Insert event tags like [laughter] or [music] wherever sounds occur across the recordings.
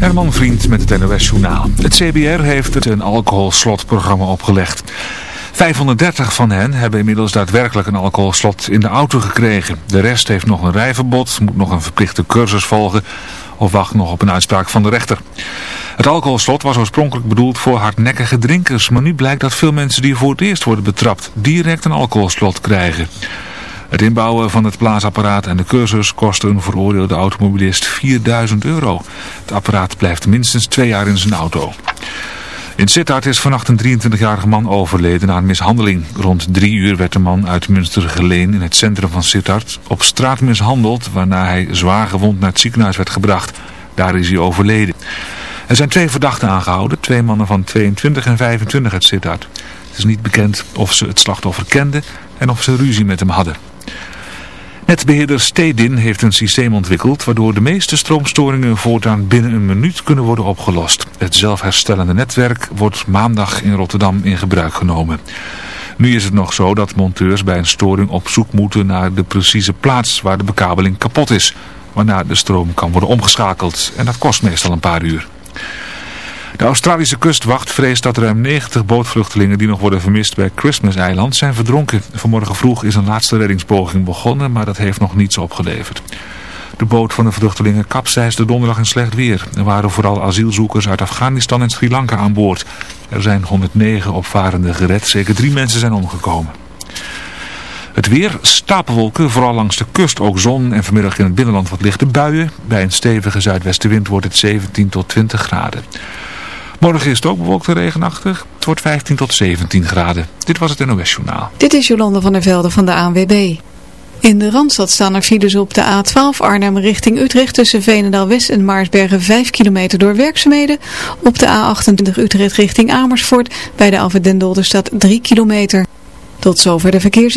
Herman Vriend met het NOS Journaal. Het CBR heeft het een alcoholslotprogramma opgelegd. 530 van hen hebben inmiddels daadwerkelijk een alcoholslot in de auto gekregen. De rest heeft nog een rijverbod, moet nog een verplichte cursus volgen of wacht nog op een uitspraak van de rechter. Het alcoholslot was oorspronkelijk bedoeld voor hardnekkige drinkers, maar nu blijkt dat veel mensen die voor het eerst worden betrapt direct een alcoholslot krijgen. Het inbouwen van het blaasapparaat en de cursus kostte een veroordeelde automobilist 4000 euro. Het apparaat blijft minstens twee jaar in zijn auto. In Sittard is vannacht een 23-jarige man overleden een mishandeling. Rond drie uur werd de man uit Münster geleen in het centrum van Sittard op straat mishandeld, waarna hij zwaar gewond naar het ziekenhuis werd gebracht. Daar is hij overleden. Er zijn twee verdachten aangehouden, twee mannen van 22 en 25 uit Sittard. Het is niet bekend of ze het slachtoffer kenden en of ze ruzie met hem hadden. Netbeheerder Stedin heeft een systeem ontwikkeld waardoor de meeste stroomstoringen voortaan binnen een minuut kunnen worden opgelost. Het zelfherstellende netwerk wordt maandag in Rotterdam in gebruik genomen. Nu is het nog zo dat monteurs bij een storing op zoek moeten naar de precieze plaats waar de bekabeling kapot is, waarna de stroom kan worden omgeschakeld en dat kost meestal een paar uur. De Australische kustwacht vreest dat ruim 90 bootvluchtelingen die nog worden vermist bij Christmas-eiland zijn verdronken. Vanmorgen vroeg is een laatste reddingspoging begonnen, maar dat heeft nog niets opgeleverd. De boot van de vluchtelingen kapseisde donderdag in slecht weer. Er waren vooral asielzoekers uit Afghanistan en Sri Lanka aan boord. Er zijn 109 opvarenden gered, zeker drie mensen zijn omgekomen. Het weer, stapelwolken, vooral langs de kust ook zon en vanmiddag in het binnenland wat lichte buien. Bij een stevige zuidwestenwind wordt het 17 tot 20 graden. Morgen is het ook bewolkt en regenachtig. Het wordt 15 tot 17 graden. Dit was het NOS Journaal. Dit is Jolande van der Velde van de ANWB. In de Randstad staan er files op de A12 Arnhem richting Utrecht tussen Veenendaal-West en Maarsbergen 5 kilometer door werkzaamheden. Op de A28 Utrecht richting Amersfoort bij de Alphen Den staat 3 kilometer. Tot zover de verkeers...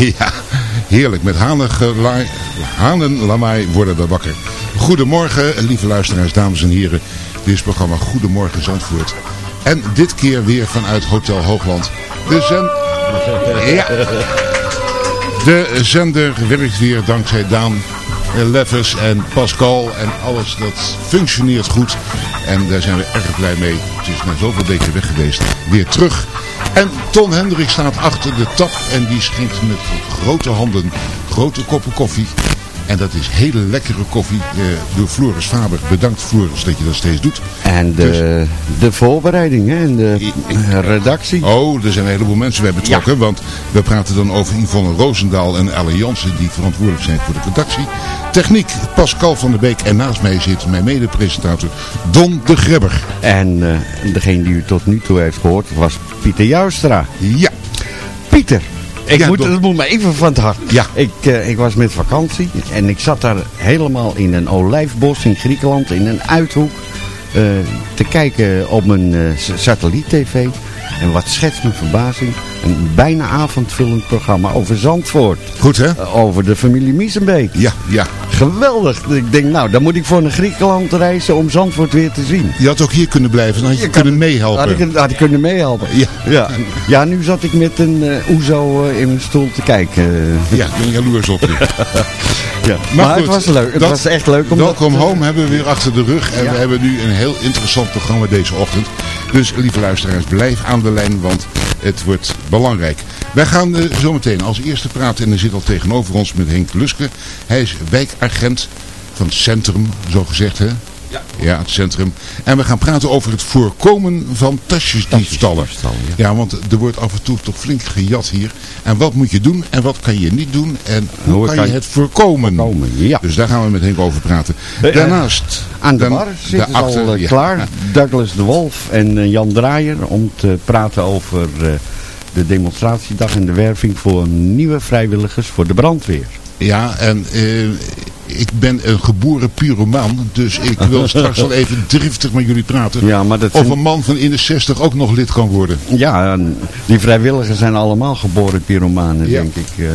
[laughs] Ja, heerlijk. Met hanengelai- hanenlamaai worden we wakker. Goedemorgen, lieve luisteraars, dames en heren. Dit is het programma Goedemorgen Zandvoort. En dit keer weer vanuit Hotel Hoogland. De, zend... [laughs] ja. De zender werkt weer dankzij Daan eh, Leffers en Pascal en alles, dat functioneert goed. En daar zijn we erg blij mee. Het is na zoveel weken weg geweest. Weer terug. En Ton Hendrik staat achter de tap en die schenkt met grote handen grote koppen koffie. En dat is hele lekkere koffie eh, door Floris Faber. Bedankt Floris dat je dat steeds doet. En de, de voorbereiding hè, en de redactie. Oh, er zijn een heleboel mensen bij betrokken. Want we praten dan over Yvonne Roosendaal en Elle Jansen die verantwoordelijk zijn voor de redactie. Techniek Pascal van der Beek en naast mij zit mijn mede-presentator Don de Grebber. En eh, degene die u tot nu toe heeft gehoord was Pieter Joustra. Ja. Pieter, ik Ja, moet, het moet me even van het hart. Ja. Ik, eh, ik was met vakantie en ik zat daar helemaal in een olijfbos in Griekenland, in een uithoek, eh, te kijken op mijn eh, satelliet-tv. En wat schetst mijn verbazing? Een bijna avondvullend programma over Zandvoort. Goed hè? Eh, over de familie Miesenbeek. Ja, ja. Geweldig. Ik denk, nou, dan moet ik voor naar Griekenland reizen om Zandvoort weer te zien. Je had ook hier kunnen blijven, dan had je, Je kunnen meehelpen. Had ik, had ik kunnen meehelpen. Ja. Ja. ja, nu zat ik met een eh oezo eh, in mijn stoel te kijken. Ja, ik ben jaloers op je. [laughs] ja. Maar, het goed, was leuk. Het dat- was echt leuk. om Welkom dat, Home hebben we weer achter de rug. En Ja. we hebben nu een heel interessant programma deze ochtend. Dus lieve luisteraars, blijf aan de lijn, want het wordt belangrijk. Wij gaan eh, zometeen als eerste praten en er zit al tegenover ons met Henk Luske. Hij is wijkagent van het centrum, zo gezegd hè? Ja. ja, het centrum. En we gaan praten over het voorkomen van tasjesdiefstallen. Tasjesdiefstal, Ja. ja. want er wordt af en toe toch flink gejat hier. En wat moet je doen en wat kan je niet doen en hoe, Hoe kan, kan je het voorkomen? voorkomen, ja. Dus daar gaan we met Henk over praten. Eh, Daarnaast... Aan de bar zitten al eh, ja. klaar. Douglas de Wolf en eh, Jan Draaier om te praten over eh, de demonstratiedag en de werving voor nieuwe vrijwilligers voor de brandweer. Ja, en eh, ik ben een geboren pyromaan, dus ik wil [laughs] straks wel even driftig met jullie praten. Ja, maar dat Of een man van in de 60 ook nog lid kan worden. Ja, die vrijwilligers zijn allemaal geboren pyromanen, Ja. denk ik. eh.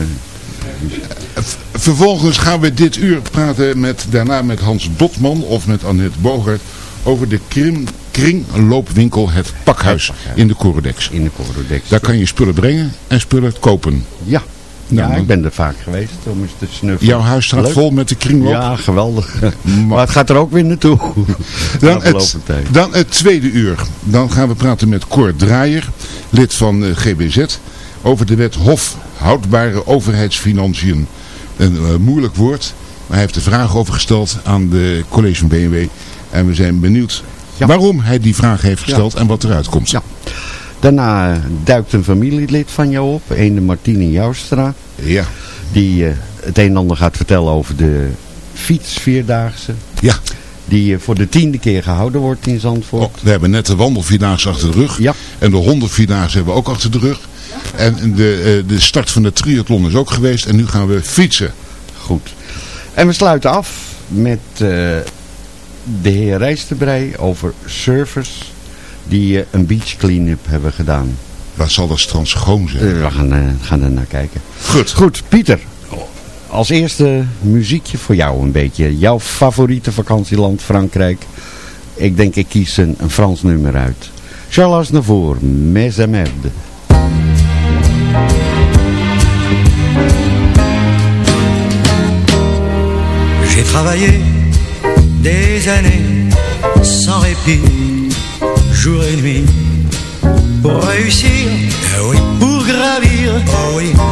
Vervolgens gaan we dit uur praten met, daarna met Hans Dotman of met Annette Bogert over de krim, kringloopwinkel Het Pakhuis in de Corodex. in de Corodex. Daar kan je spullen brengen en spullen kopen. Ja, Nou, ja ik ben er vaak geweest om eens te snuffelen. Jouw huis staat Leuk. vol met de kringloop. Ja, geweldig. [laughs] Maar het gaat er ook weer naartoe. [laughs] Dan het, tijd. dan het tweede uur. Dan gaan we praten met Cor Draaier, lid van eh, GBZ, over de wet Hof, houdbare overheidsfinanciën. Een eh, moeilijk woord, maar hij heeft de vraag over gesteld aan de college van BMW. En we zijn benieuwd Ja. waarom hij die vraag heeft gesteld en wat eruit komt. Ja. Daarna duikt een familielid van jou op, een de Martine Joustra. Ja. Die eh, het een en ander gaat vertellen over de fietsvierdaagse. ja. Die eh, voor de tiende keer gehouden wordt in Zandvoort. Oh, we hebben net de wandelvierdaagse achter de rug. Ja. En de hondenvierdaagse hebben we ook achter de rug. En de, eh, de start van de triathlon is ook geweest. En nu gaan we fietsen. Goed. En we sluiten af met de heer Rijsterbrei over surfers die eh, een beach clean-up hebben gedaan. Waar zal dat strand schoon zijn? We gaan, eh, gaan er naar kijken. Goed. Goed, Pieter. Als eerste muziekje voor jou een beetje. Jouw favoriete vakantieland Frankrijk. Ik denk ik kies een, een Frans nummer uit. Charles Navour, Mes à Merde. J'ai travaillé des années sans répit, jour et nuit, pour réussir, pour gravir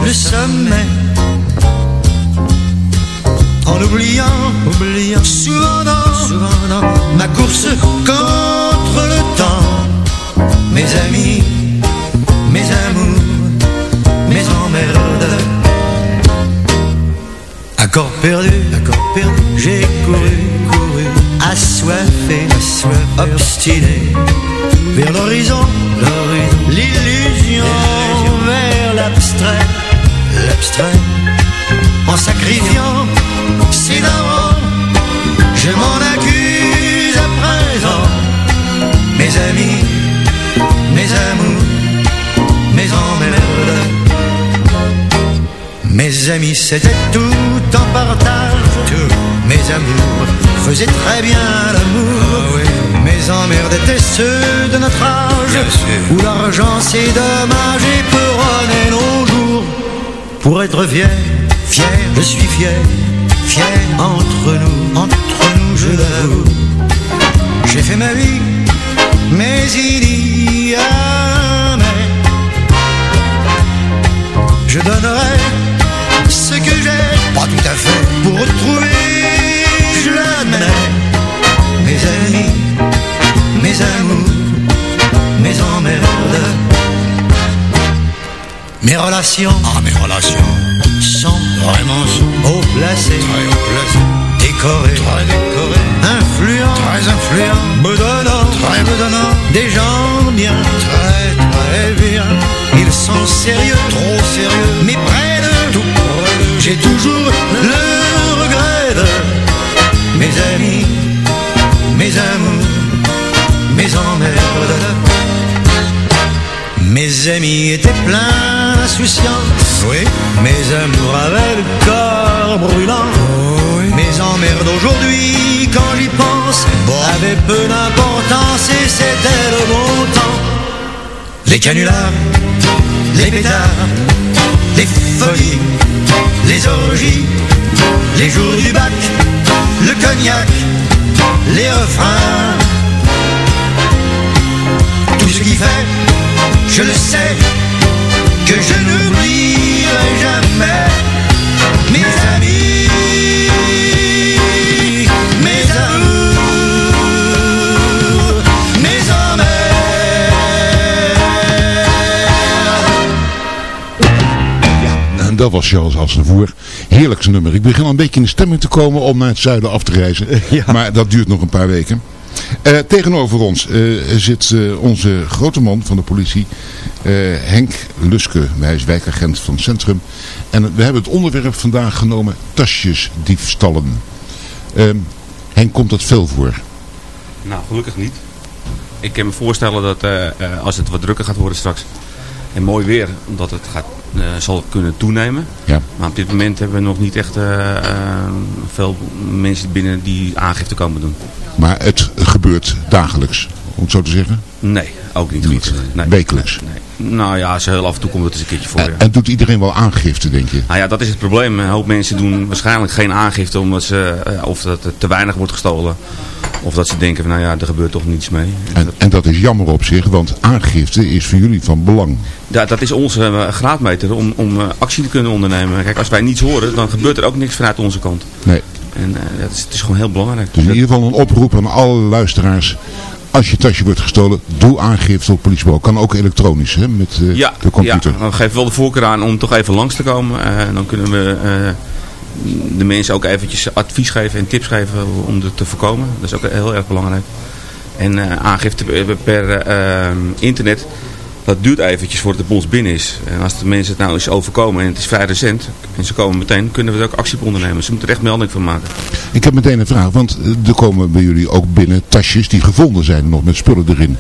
le sommet. En oubliant, oubliant. souvent dans, souvent dans ma course contre le temps, mes amis, Accord perdu, accord perdu, j'ai couru, couru, assoiffé, assoiffé, obstiné, vers l'horizon, l'horizon, l'illusion, vers l'abstrait, l'abstrait, en sacrifiant si je m'en accuse à présent, mes amis, Mes amis, c'était tout en partage. Mes amours faisaient très bien l'amour. Mes emmerdes étaient ceux de notre âge. Où l'argent c'est dommage et peut nos jours. Pour être fier, fier, je suis fier, fier entre nous, entre nous, je l'avoue. J'ai fait ma vie, mais il y a mais. Je donnerai ce que j'ai, pas tout à fait, pour retrouver, je l'admets, mes amis, mes amours, mes emmerdes. Mes relations, ah mes relations, sont vraiment sont haut placées, très haut très décorées, influents, très influents, me donnant, très me donnant, des gens bien, très très bien. Ils sont sérieux, trop sérieux, mais près de j'ai toujours le regret de mes amis, mes amours, mes emmerdes. Mes amis étaient pleins d'insouciance. Oui. Mes amours avaient le corps brûlant. Mes emmerdes aujourd'hui, quand j'y pense, avaient peu d'importance et c'était le bon temps. Les canulars, les pétards, les folies, les orgies, les jours du bac, le cognac, les refrains. Tout ce qui fait je le sais, que je n'oublierai jamais dat was Charles Aznavour. Heerlijk zijn nummer. Ik begin al een beetje in de stemming te komen om naar het zuiden af te reizen. [laughs] Maar dat duurt nog een paar weken. Eh, tegenover ons eh, zit eh, onze grote man van de politie, Henk Luske. Hij is wijkagent van het centrum. En we hebben het onderwerp vandaag genomen, tasjesdiefstallen. Ehm, Henk, komt dat veel voor? Nou, gelukkig niet. Ik kan me voorstellen dat als het wat drukker gaat worden straks en mooi weer, omdat het gaat, zal kunnen toenemen. Ja. Maar op dit moment hebben we nog niet echt veel mensen binnen die aangifte komen doen. Maar het gebeurt dagelijks, om het zo te zeggen? Nee, ook niet. Niet? Goed. Nee. Wekelijks? Nee. Nou ja, ze heel af en toe komt het eens een keertje voor. En, ja. en doet iedereen wel aangifte, denk je? Nou ja, dat is het probleem. Een hoop mensen doen waarschijnlijk geen aangifte omdat ze, uh, of dat er te weinig wordt gestolen. Of dat ze denken van nou ja, er gebeurt toch niets mee. En, en dat is jammer op zich, want aangifte is voor jullie van belang. Ja, dat is onze uh, graadmeter om, om uh, actie te kunnen ondernemen. Kijk, als wij niets horen, dan gebeurt er ook niks vanuit onze kant. Nee. En uh, het, is, het is gewoon heel belangrijk. Dus in ieder geval een oproep aan alle luisteraars. Als je tasje wordt gestolen, doe aangifte op politiebureau. Kan ook elektronisch, hè, met uh, ja, de computer. Ja, dan geven wel de voorkeur aan om toch even langs te komen. Uh, dan kunnen we de mensen ook eventjes advies geven en tips geven om het te voorkomen. Dat is ook heel erg belangrijk. En aangifte per internet, dat duurt eventjes voordat het bij ons binnen is. En als de mensen het nou eens overkomen en het is vrij recent en ze komen meteen, kunnen we er ook actie op ondernemen. Ze moeten er echt melding van maken. Ik heb meteen een vraag, want er komen bij jullie ook binnen tasjes die gevonden zijn nog met spullen erin.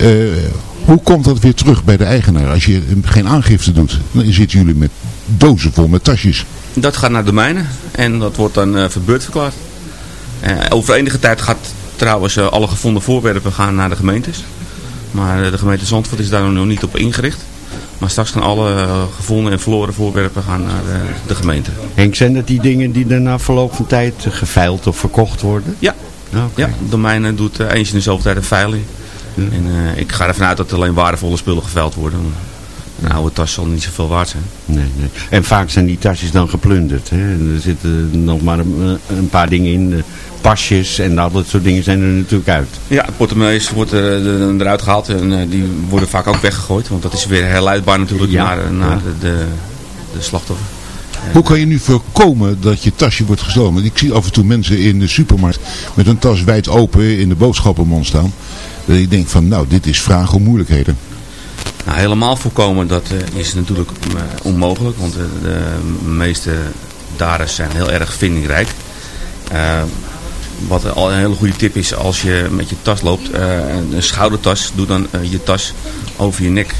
Uh, hoe komt dat weer terug bij de eigenaar? Als je geen aangifte doet, dan zitten jullie met dozen vol met tasjes. Dat gaat naar de mijnen en dat wordt dan uh, verbeurd verklaard. Over enige tijd gaat trouwens alle gevonden voorwerpen gaan naar de gemeentes. Maar de gemeente Zandvoort is daar nog niet op ingericht. Maar straks gaan alle uh, gevonden en verloren voorwerpen gaan naar de, de, gemeente. Henk, zijn dat die dingen die er na verloop van tijd geveild of verkocht worden? Ja. Okay. ja de mijne doet uh, eens in dezelfde tijd een veiling. Ja. En ik ga ervan uit dat alleen waardevolle spullen geveild worden. Een oude tas zal niet zoveel waard zijn. Nee, nee. En vaak zijn die tasjes dan geplunderd. Hè? Er zitten nog maar een, een paar dingen in pasjes en al dat soort dingen zijn er natuurlijk uit. Ja, portemonnees wordt er, er, eruit gehaald en uh, die worden vaak ook weggegooid. Want dat is weer herleidbaar natuurlijk ja, naar, naar ja. de, de, de slachtoffer. Hoe kan je nu voorkomen dat je tasje wordt gestolen? Ik zie af en toe mensen in de supermarkt met een tas wijd open in de boodschappenmand staan. Dat ik denk van nou, dit is vragen om moeilijkheden. Nou, helemaal voorkomen dat uh, is natuurlijk uh, onmogelijk. Want de, meeste daders zijn heel erg vindingrijk. Uh, wat al een hele goede tip is als je met je tas loopt. Een schoudertas, doe dan je tas over je nek.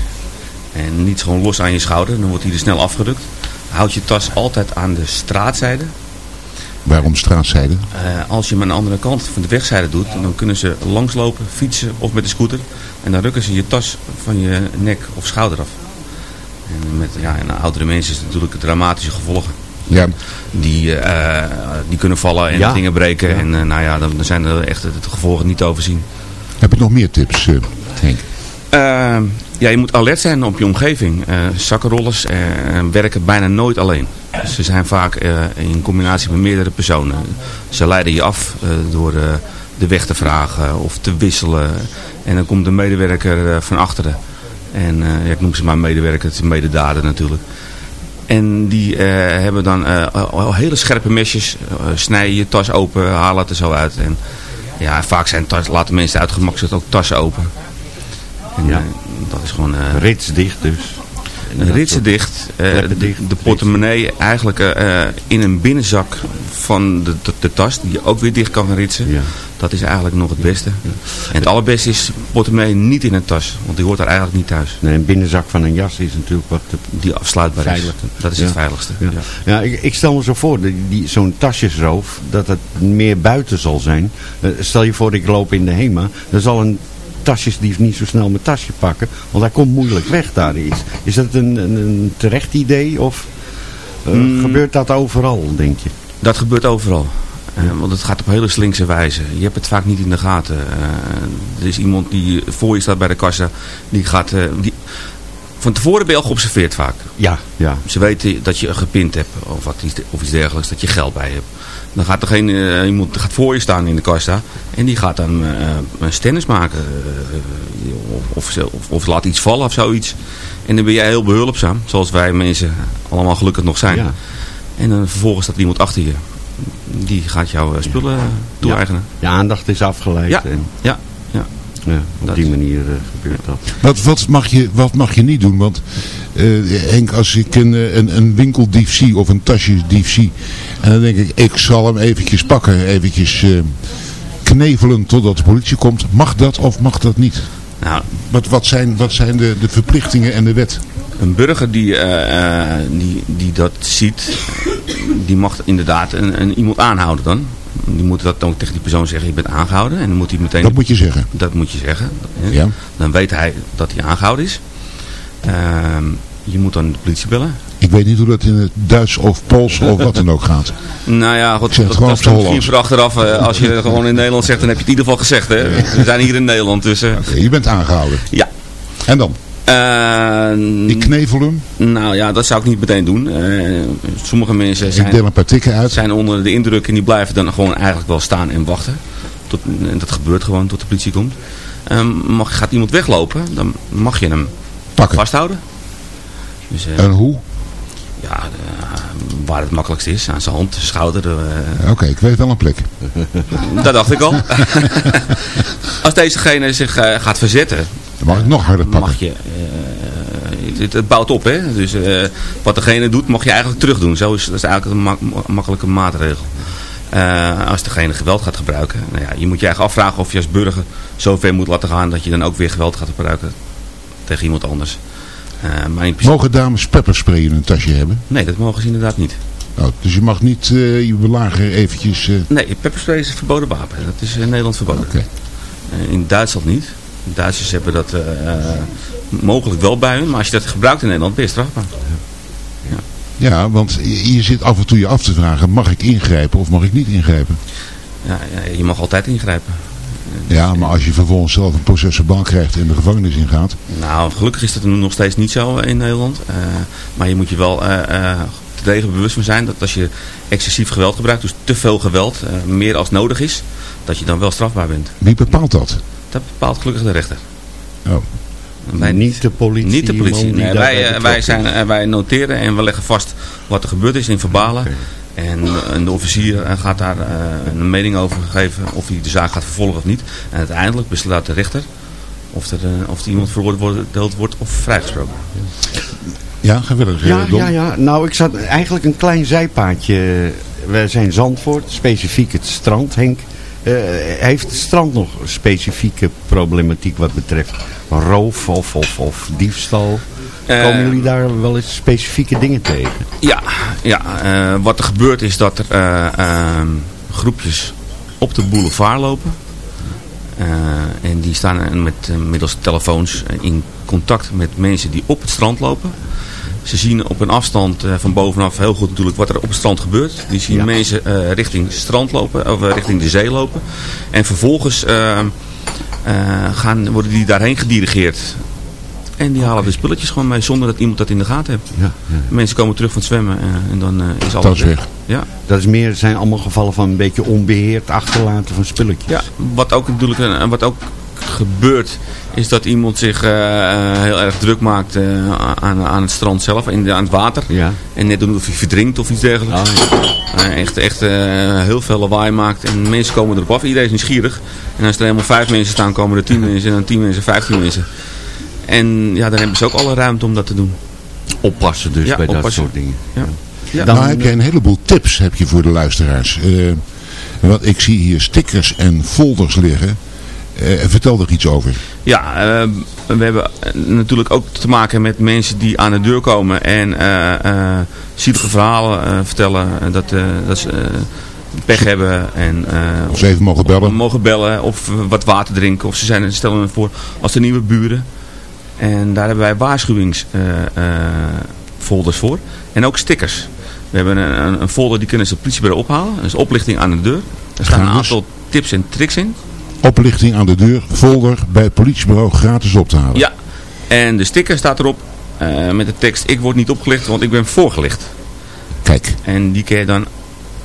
En niet gewoon los aan je schouder, dan wordt hij er snel afgerukt. Houd je tas altijd aan de straatzijde. Waarom straatzijde? Uh, als je hem aan de andere kant van de wegzijde doet, dan kunnen ze langslopen, fietsen of met de scooter. En dan rukken ze je tas van je nek of schouder af. En met ja, en oudere mensen is het natuurlijk dramatische gevolgen. Ja. Die, eh, die kunnen vallen en Ja. dingen breken. En eh, nou ja, dan, dan zijn er echt de gevolgen niet te overzien. Heb je nog meer tips, eh, Henk? Eh, ja, je moet alert zijn op je omgeving. Zakkenrollers werken bijna nooit alleen. Ze zijn vaak in combinatie met meerdere personen. Ze leiden je af door de weg te vragen of te wisselen. En dan komt de medewerker eh, van achteren. En eh, ja, ik noem ze maar medewerker, het is mededader natuurlijk. En die eh, hebben dan al hele scherpe mesjes. eh, snijden je tas open, halen het er zo uit. En ja, vaak zijn tas, laten mensen uit gemak zetten ook tassen open. En, Ja. dat is gewoon... eh, Ritsdicht dus. Ritsen dicht, eh, dicht, de portemonnee eigenlijk eh, eh, in een binnenzak van de, de, de tas, die je ook weer dicht kan gaan ritsen. Ja. Dat is eigenlijk nog het beste. En het allerbeste is portemonnee niet in een tas, want die hoort daar eigenlijk niet thuis. Nee, een binnenzak van een jas is natuurlijk wat Die afsluitbaar is. Dat is Ja. het veiligste. Ja, Ja. ik, ik stel me zo voor, zo'n tasjesroof, dat het meer buiten zal zijn. Stel je voor, ik loop in de HEMA, dan zal een tasjesdief niet zo snel mijn tasje pakken, want hij komt moeilijk weg daar is. Is dat een, een, een terecht idee of eh, Mm. gebeurt dat overal, denk je? Dat gebeurt overal. Eh, want het gaat op hele slinkse wijze. Je hebt het vaak niet in de gaten. Eh, er is iemand die voor je staat bij de kassa. Die gaat... die... Van tevoren ben je al geobserveerd vaak. Ja, ja. Ze weten dat je gepind hebt of, wat, of iets dergelijks, dat je geld bij hebt. Dan gaat er geen, eh, iemand gaat voor je staan in de kassa en die gaat dan eh een stennis maken. eh, of, of, of, laat iets vallen of zoiets. En dan ben jij heel behulpzaam, zoals wij mensen allemaal gelukkig nog zijn. Ja. En dan vervolgens staat iemand achter je. Die gaat jouw eh, spullen eh, toe-eigenen. Je aandacht is afgeleid Ja. en Ja, ja. op Dat- die manier eh, gebeurt dat. Wat, wat, mag je, wat mag je niet doen? Want eh, Henk, als ik een, eh, een, een winkeldief zie of een tasjesdief zie. En dan denk ik, ik zal hem eventjes pakken. Eventjes eh, knevelen totdat de politie komt. Mag dat of mag dat niet? Nou, Wat, wat zijn, wat zijn de, de verplichtingen en de wet? Een burger die, eh, eh, die, die dat ziet, die mag inderdaad een, een, iemand aanhouden dan. Die moet dat dan tegen die persoon zeggen, je bent aangehouden. En dan moet hij meteen... Dat moet je zeggen. Dat moet je zeggen. Ja. Dan weet hij dat hij aangehouden is. Ehm, je moet dan de politie bellen. Ik weet niet hoe dat in het Duits of Pools of wat dan ook gaat. Nou ja, goed, dat, is z'n misschien voor achteraf. eh, als je gewoon in Nederland zegt, dan heb je het in ieder geval gezegd. Hè? We zijn hier in Nederland, dus... eh, je bent aangehouden. ja. En dan? Eh, Ik knevel hem. nou ja, dat zou ik niet meteen doen. Eh, sommige mensen Ik zijn... deel een paar tikken uit. zijn onder de indruk en die blijven dan gewoon eigenlijk wel staan en wachten. Tot, en dat gebeurt gewoon tot de politie komt. Ehm, mag, gaat iemand weglopen, dan mag je hem Pakken. vasthouden. Dus, eh, En hoe? ja, eh, waar het makkelijkst is, aan zijn hand, schouder. Oké, ik weet wel een plek. dat dacht ik al. [laughs] Als dezegene zich gaat verzetten, Dan mag ik nog harder pakken. mag je... eh, het, het bouwt op, hè. Dus eh, wat degene doet, mag je eigenlijk terug doen. Zo is, dat is eigenlijk een mak- makkelijke maatregel. Eh, als degene geweld gaat gebruiken. Nou ja, je moet je eigenlijk afvragen of je als burger zo ver moet laten gaan dat je dan ook weer geweld gaat gebruiken tegen iemand anders. Maar in principe, Mogen dames pepperspray in hun tasje hebben? nee, dat mogen ze inderdaad niet. Nou, dus je mag niet je belager eventjes... Nee, pepperspray is een verboden wapen. Dat is in Nederland verboden. In Duitsland niet. Duitsers hebben dat eh, eh, mogelijk wel bij hun, maar als je dat gebruikt in Nederland ben je strafbaar. Ja, want je, zit af en toe je af te vragen, mag ik ingrijpen of mag ik niet ingrijpen? Ja, ja, je mag altijd ingrijpen. Ja, maar als je vervolgens zelf een procesverbaal krijgt en de gevangenis ingaat. Nou, gelukkig is dat nog steeds niet zo in Nederland. Eh, maar je moet je wel eh eh, te degen bewust van zijn dat als je excessief geweld gebruikt, dus te veel geweld, eh, meer als nodig is, dat je dan wel strafbaar bent. Wie bepaalt dat? Dat bepaalt gelukkig de rechter. Oh. Wij niet de politie. Niet de politie. Nee, wij, eh, wij, zijn, eh, wij noteren en we leggen vast wat er gebeurd is in verbalen. En, eh, en de officier gaat daar een mening over geven of hij de zaak gaat vervolgen of niet. En uiteindelijk besluit de rechter of er, of er iemand veroordeeld wordt of vrijgesproken. Ja, gewillig. Ja, Don? ja, ja. Nou, ik zat eigenlijk een klein zijpaadje. Wij zijn Zandvoort, specifiek het strand, Henk. Eh, heeft het strand nog specifieke problematiek wat betreft roof of, of, of diefstal? Eh, Komen jullie daar wel eens specifieke dingen tegen? Ja, ja eh, wat er gebeurt is dat er eh, ehm, groepjes op de boulevard lopen. En die staan met, middels telefoons in contact met mensen die op het strand lopen. Ze zien op een afstand eh, van bovenaf heel goed natuurlijk wat er op het strand gebeurt. Die zien Ja. mensen eh, richting het strand lopen, of eh, richting de zee lopen. En vervolgens gaan, worden die daarheen gedirigeerd. En die halen de spulletjes gewoon mee zonder dat iemand dat in de gaten heeft. Ja, ja. Mensen komen terug van het zwemmen en dan is alles Dat is weg. Ja. Dat is meer, zijn allemaal gevallen van een beetje onbeheerd achterlaten van spulletjes. Ja, wat ook natuurlijk wat ook gebeurt is dat iemand zich eh, eh, heel erg druk maakt eh, aan, aan het strand zelf, in aan het water. Ja. En net doen of hij verdrinkt of iets dergelijks. Eh, echt echt eh, heel veel lawaai maakt en mensen komen erop af. Iedereen is nieuwsgierig. En als er helemaal vijf mensen staan, komen er tien [laughs] mensen en dan tien mensen, vijftien mensen. En ja, dan hebben ze ook alle ruimte om dat te doen. Oppassen dus Ja, bij dat soort dingen. Ja. Ja. Dan, nou heb jij een heleboel tips heb je voor de luisteraars. Eh, want ik zie hier stickers en folders liggen. Eh, vertel er iets over. Ja, eh, we hebben eh, natuurlijk ook te maken met mensen die aan de deur komen en eh zielige verhalen vertellen. dat, dat ze pech hebben en Of ze even mogen bellen. mogen bellen of wat water drinken. Of ze zijn, stellen me voor als de nieuwe buren. En daar hebben wij waarschuwingsfolders voor. En ook stickers. We hebben een, een, folder die kunnen ze het politiebureau ophalen. Dat is oplichting aan de deur. Er staan een aantal tips en tricks in. Oplichting aan de deur, folder bij het politiebureau gratis op te halen. Ja, en de sticker staat erop eh, met de tekst ik word niet opgelicht, want ik ben voorgelicht. Kijk, En die kun je dan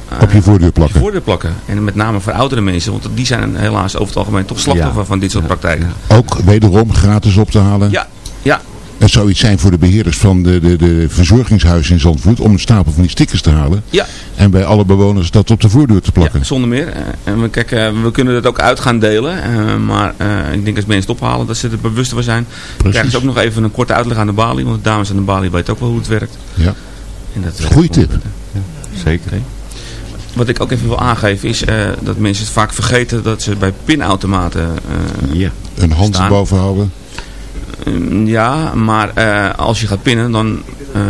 eh, op je voordeur op je plakken. voordeur plakken. En met name voor oudere mensen, want die zijn helaas over het algemeen toch slachtoffer Ja. van dit soort praktijken. Ook wederom gratis op te halen. Ja, ja, Het zou iets zijn voor de beheerders van de, de, de verzorgingshuizen in Zandvoort om een stapel van die stickers te halen. ja, En bij alle bewoners dat op de voordeur te plakken. ja, zonder meer. Eh, en we, kijk, eh, we kunnen het ook uit gaan delen, eh, maar eh, ik denk als mensen het ophalen dat ze er bewust van zijn. Dan krijgen ze ook nog even een korte uitleg aan de balie, want de dames aan de balie weten ook wel hoe het werkt. Ja. En dat, Goeie tip. Zeker. Wat ik ook even wil aangeven is eh, dat mensen het vaak vergeten dat ze bij pinautomaten eh, Ja. Een hand Staan. erboven houden. Mm, Ja, maar eh, als je gaat pinnen, dan eh,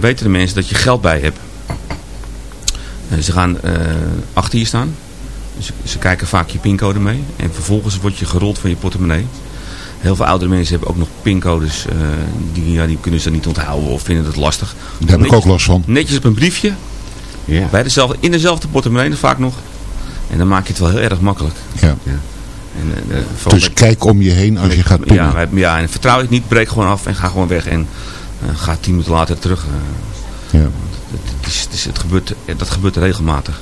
weten de mensen dat je geld bij hebt. Eh, ze gaan eh, achter je staan. Ze, ze kijken vaak je pincode mee. En vervolgens word je gerold van je portemonnee. Heel veel oudere mensen hebben ook nog pincodes. die, ja, die kunnen ze niet onthouden of vinden het lastig. Daar heb ik ook last van. Netjes op een briefje. Ja. Bij dezelfde, in dezelfde portemonnee vaak nog. En dan maak je het wel heel erg makkelijk. Ja. En, eh, eh, Dus kijk om je heen als je gaat pinnen. ja, ja, en vertrouw je het niet, breek gewoon af en ga gewoon weg. En eh, ga tien minuten later terug. Ja. het, het is, het is- het gebeurt, dat gebeurt regelmatig.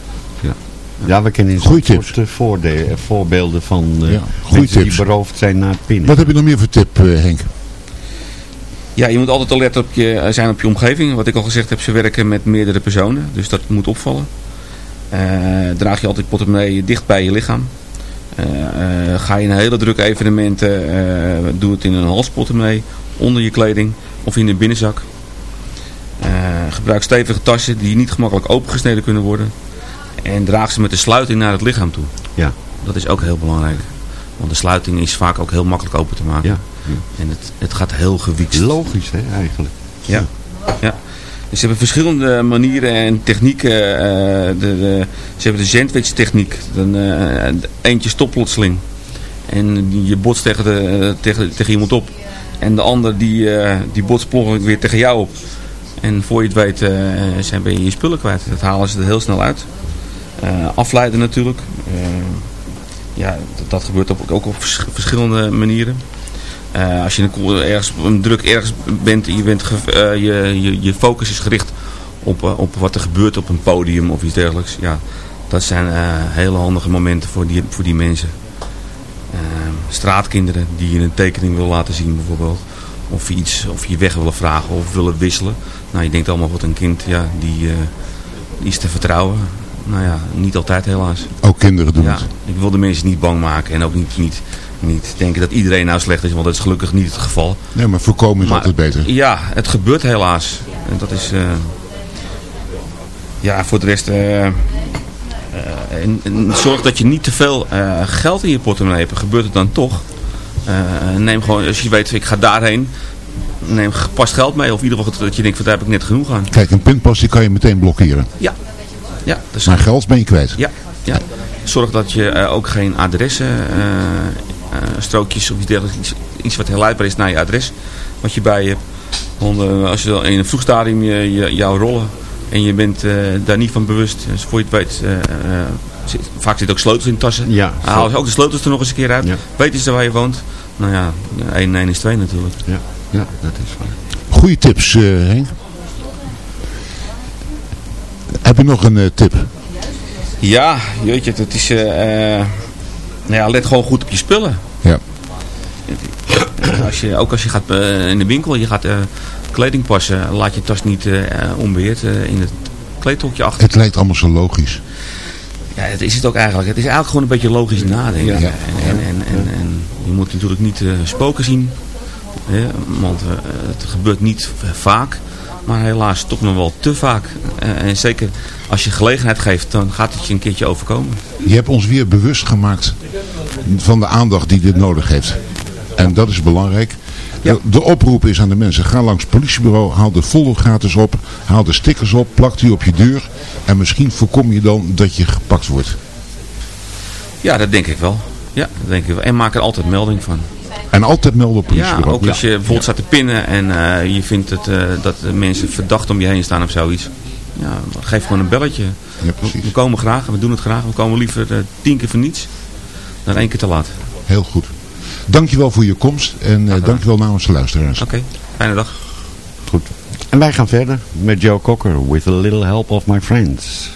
Ja, we kennen in Goeie Zandvoort, eh, voorde- eh, voorbeelden van eh Ja, mensen tips. die beroofd zijn na het pinnen. Wat heb je nog meer voor tip, eh, Henk? Ja, je moet altijd alert op je, zijn op je omgeving. Wat ik al gezegd heb, ze werken met meerdere personen. Dus dat moet opvallen. Eh, draag je altijd portemonnee dicht bij je lichaam. Eh, eh, ga je naar hele drukke evenementen, eh, doe het in een halsportemonnee, onder je kleding of in een binnenzak. Gebruik stevige tassen die niet gemakkelijk opengesneden kunnen worden. En draag ze met de sluiting naar het lichaam toe. Ja. Dat is ook heel belangrijk. Want de sluiting is vaak ook heel makkelijk open te maken. Ja. En het, het gaat heel gewiekst. Logisch, hè, eigenlijk. Ja. ja. Dus ze hebben verschillende manieren en technieken. eh, de, ze hebben de sandwich techniek. Dan, eh, eentje stopt plotseling. En je botst tegen, de, tegen, tegen iemand op. En de ander die, eh, die botst plotseling weer tegen jou op. En voor je het weet eh, zijn ben je je spullen kwijt. Dat halen ze er heel snel uit. Eh, afleiden natuurlijk. Eh, ja, dat, dat gebeurt op, ook op vers- verschillende manieren. Eh, als je een, ergens, een druk ergens bent en je, bent eh, je, je, je focus is gericht op, eh, op wat er gebeurt op een podium of iets dergelijks. Ja, dat zijn hele handige momenten voor die, voor die mensen. Straatkinderen die je een tekening wil laten zien bijvoorbeeld. Of je, iets, of je weg willen vragen of willen wisselen. Nou, je denkt allemaal wat een kind, ja, die, die is te vertrouwen. Nou ja, niet altijd helaas. Ook kinderen doen Ja, het. ik wil de mensen niet bang maken en ook niet, niet, niet denken dat iedereen nou slecht is, want dat is gelukkig niet het geval. Nee, maar voorkomen is Maar- altijd beter. Ja, het gebeurt helaas. En dat is... eh, ja, voor de rest... eh, eh, en, en zorg dat je niet te veel geld in je portemonnee hebt. Gebeurt het dan toch? Neem gewoon, als je weet, ik ga daarheen... Neem gepast geld mee. Of in ieder geval dat je denkt, van, daar heb ik net genoeg aan. Kijk, een pinpas die kan je meteen blokkeren. Ja, ja Maar geld ben je kwijt. ja, ja. Zorg dat je ook geen adressen, strookjes of iets dergelijks, iets, iets wat herleidbaar is naar je adres, wat je bij je hebt. Want als je in een vroeg stadium je, je, jouw rollen en je bent eh, daar niet van bewust. Dus voor je het weet, eh, eh, zit- vaak zitten ook sleutels in tassen. Ja, Haal je ook de sleutels er nog eens een keer uit. Ja. Weten ze waar je woont? Nou ja, 1 en 1 is 2 natuurlijk. Ja, ja dat is waar. Goeie tips, Henk. Heb je nog een tip? Ja, jeetje, het is... nou ja, let gewoon goed op je spullen. Ja. Als je, ook als je gaat eh, in de winkel, je gaat eh, kleding passen, laat je tas niet eh, onbeheerd eh, in het kleedhokje achter. Het lijkt allemaal zo logisch. Ja, dat is het ook eigenlijk. Het is eigenlijk gewoon een beetje logisch nadenken. Ja. En, en, en, en, je moet natuurlijk niet spoken zien. Hè, want het gebeurt niet vaak. Maar helaas toch nog wel te vaak. Eh, en zeker als je gelegenheid geeft, dan gaat het je een keertje overkomen. Je hebt ons weer bewust gemaakt van de aandacht die dit nodig heeft. En dat is belangrijk. De, de oproep is aan de mensen. Ga langs het politiebureau, haal de folder gratis op, haal de stickers op, plak die op je deur. En misschien voorkom je dan dat je gepakt wordt. Ja, dat denk ik wel. Ja, dat denk ik wel. En maak er altijd melding van. En altijd melden op het Ja, politiebureau. ook als je bijvoorbeeld staat te pinnen en eh, je vindt het, eh, dat de mensen verdacht om je heen staan of zoiets. Ja, geef gewoon een belletje. Ja, we, we komen graag, we doen het graag. We komen liever eh, tien keer voor niets dan één keer te laat. Heel goed. Dankjewel voor je komst en eh, dankjewel namens de luisteraars. Oké, fijne dag. Goed. En wij gaan verder met Joe Cocker, With a Little Help of My Friends.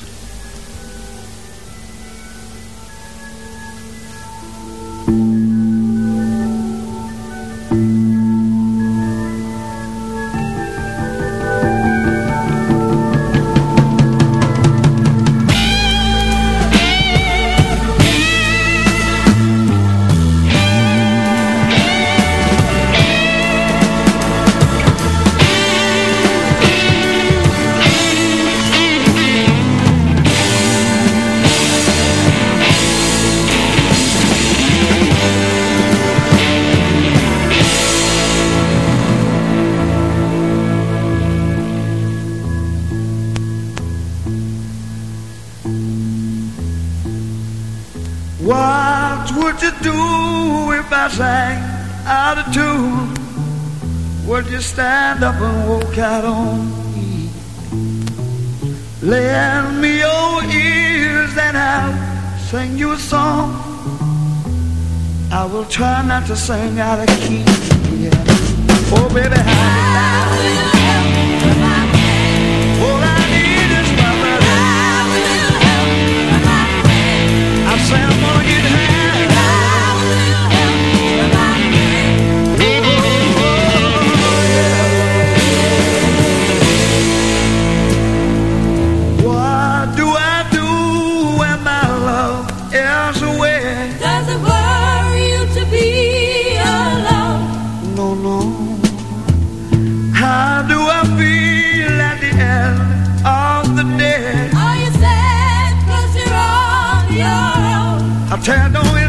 Own? I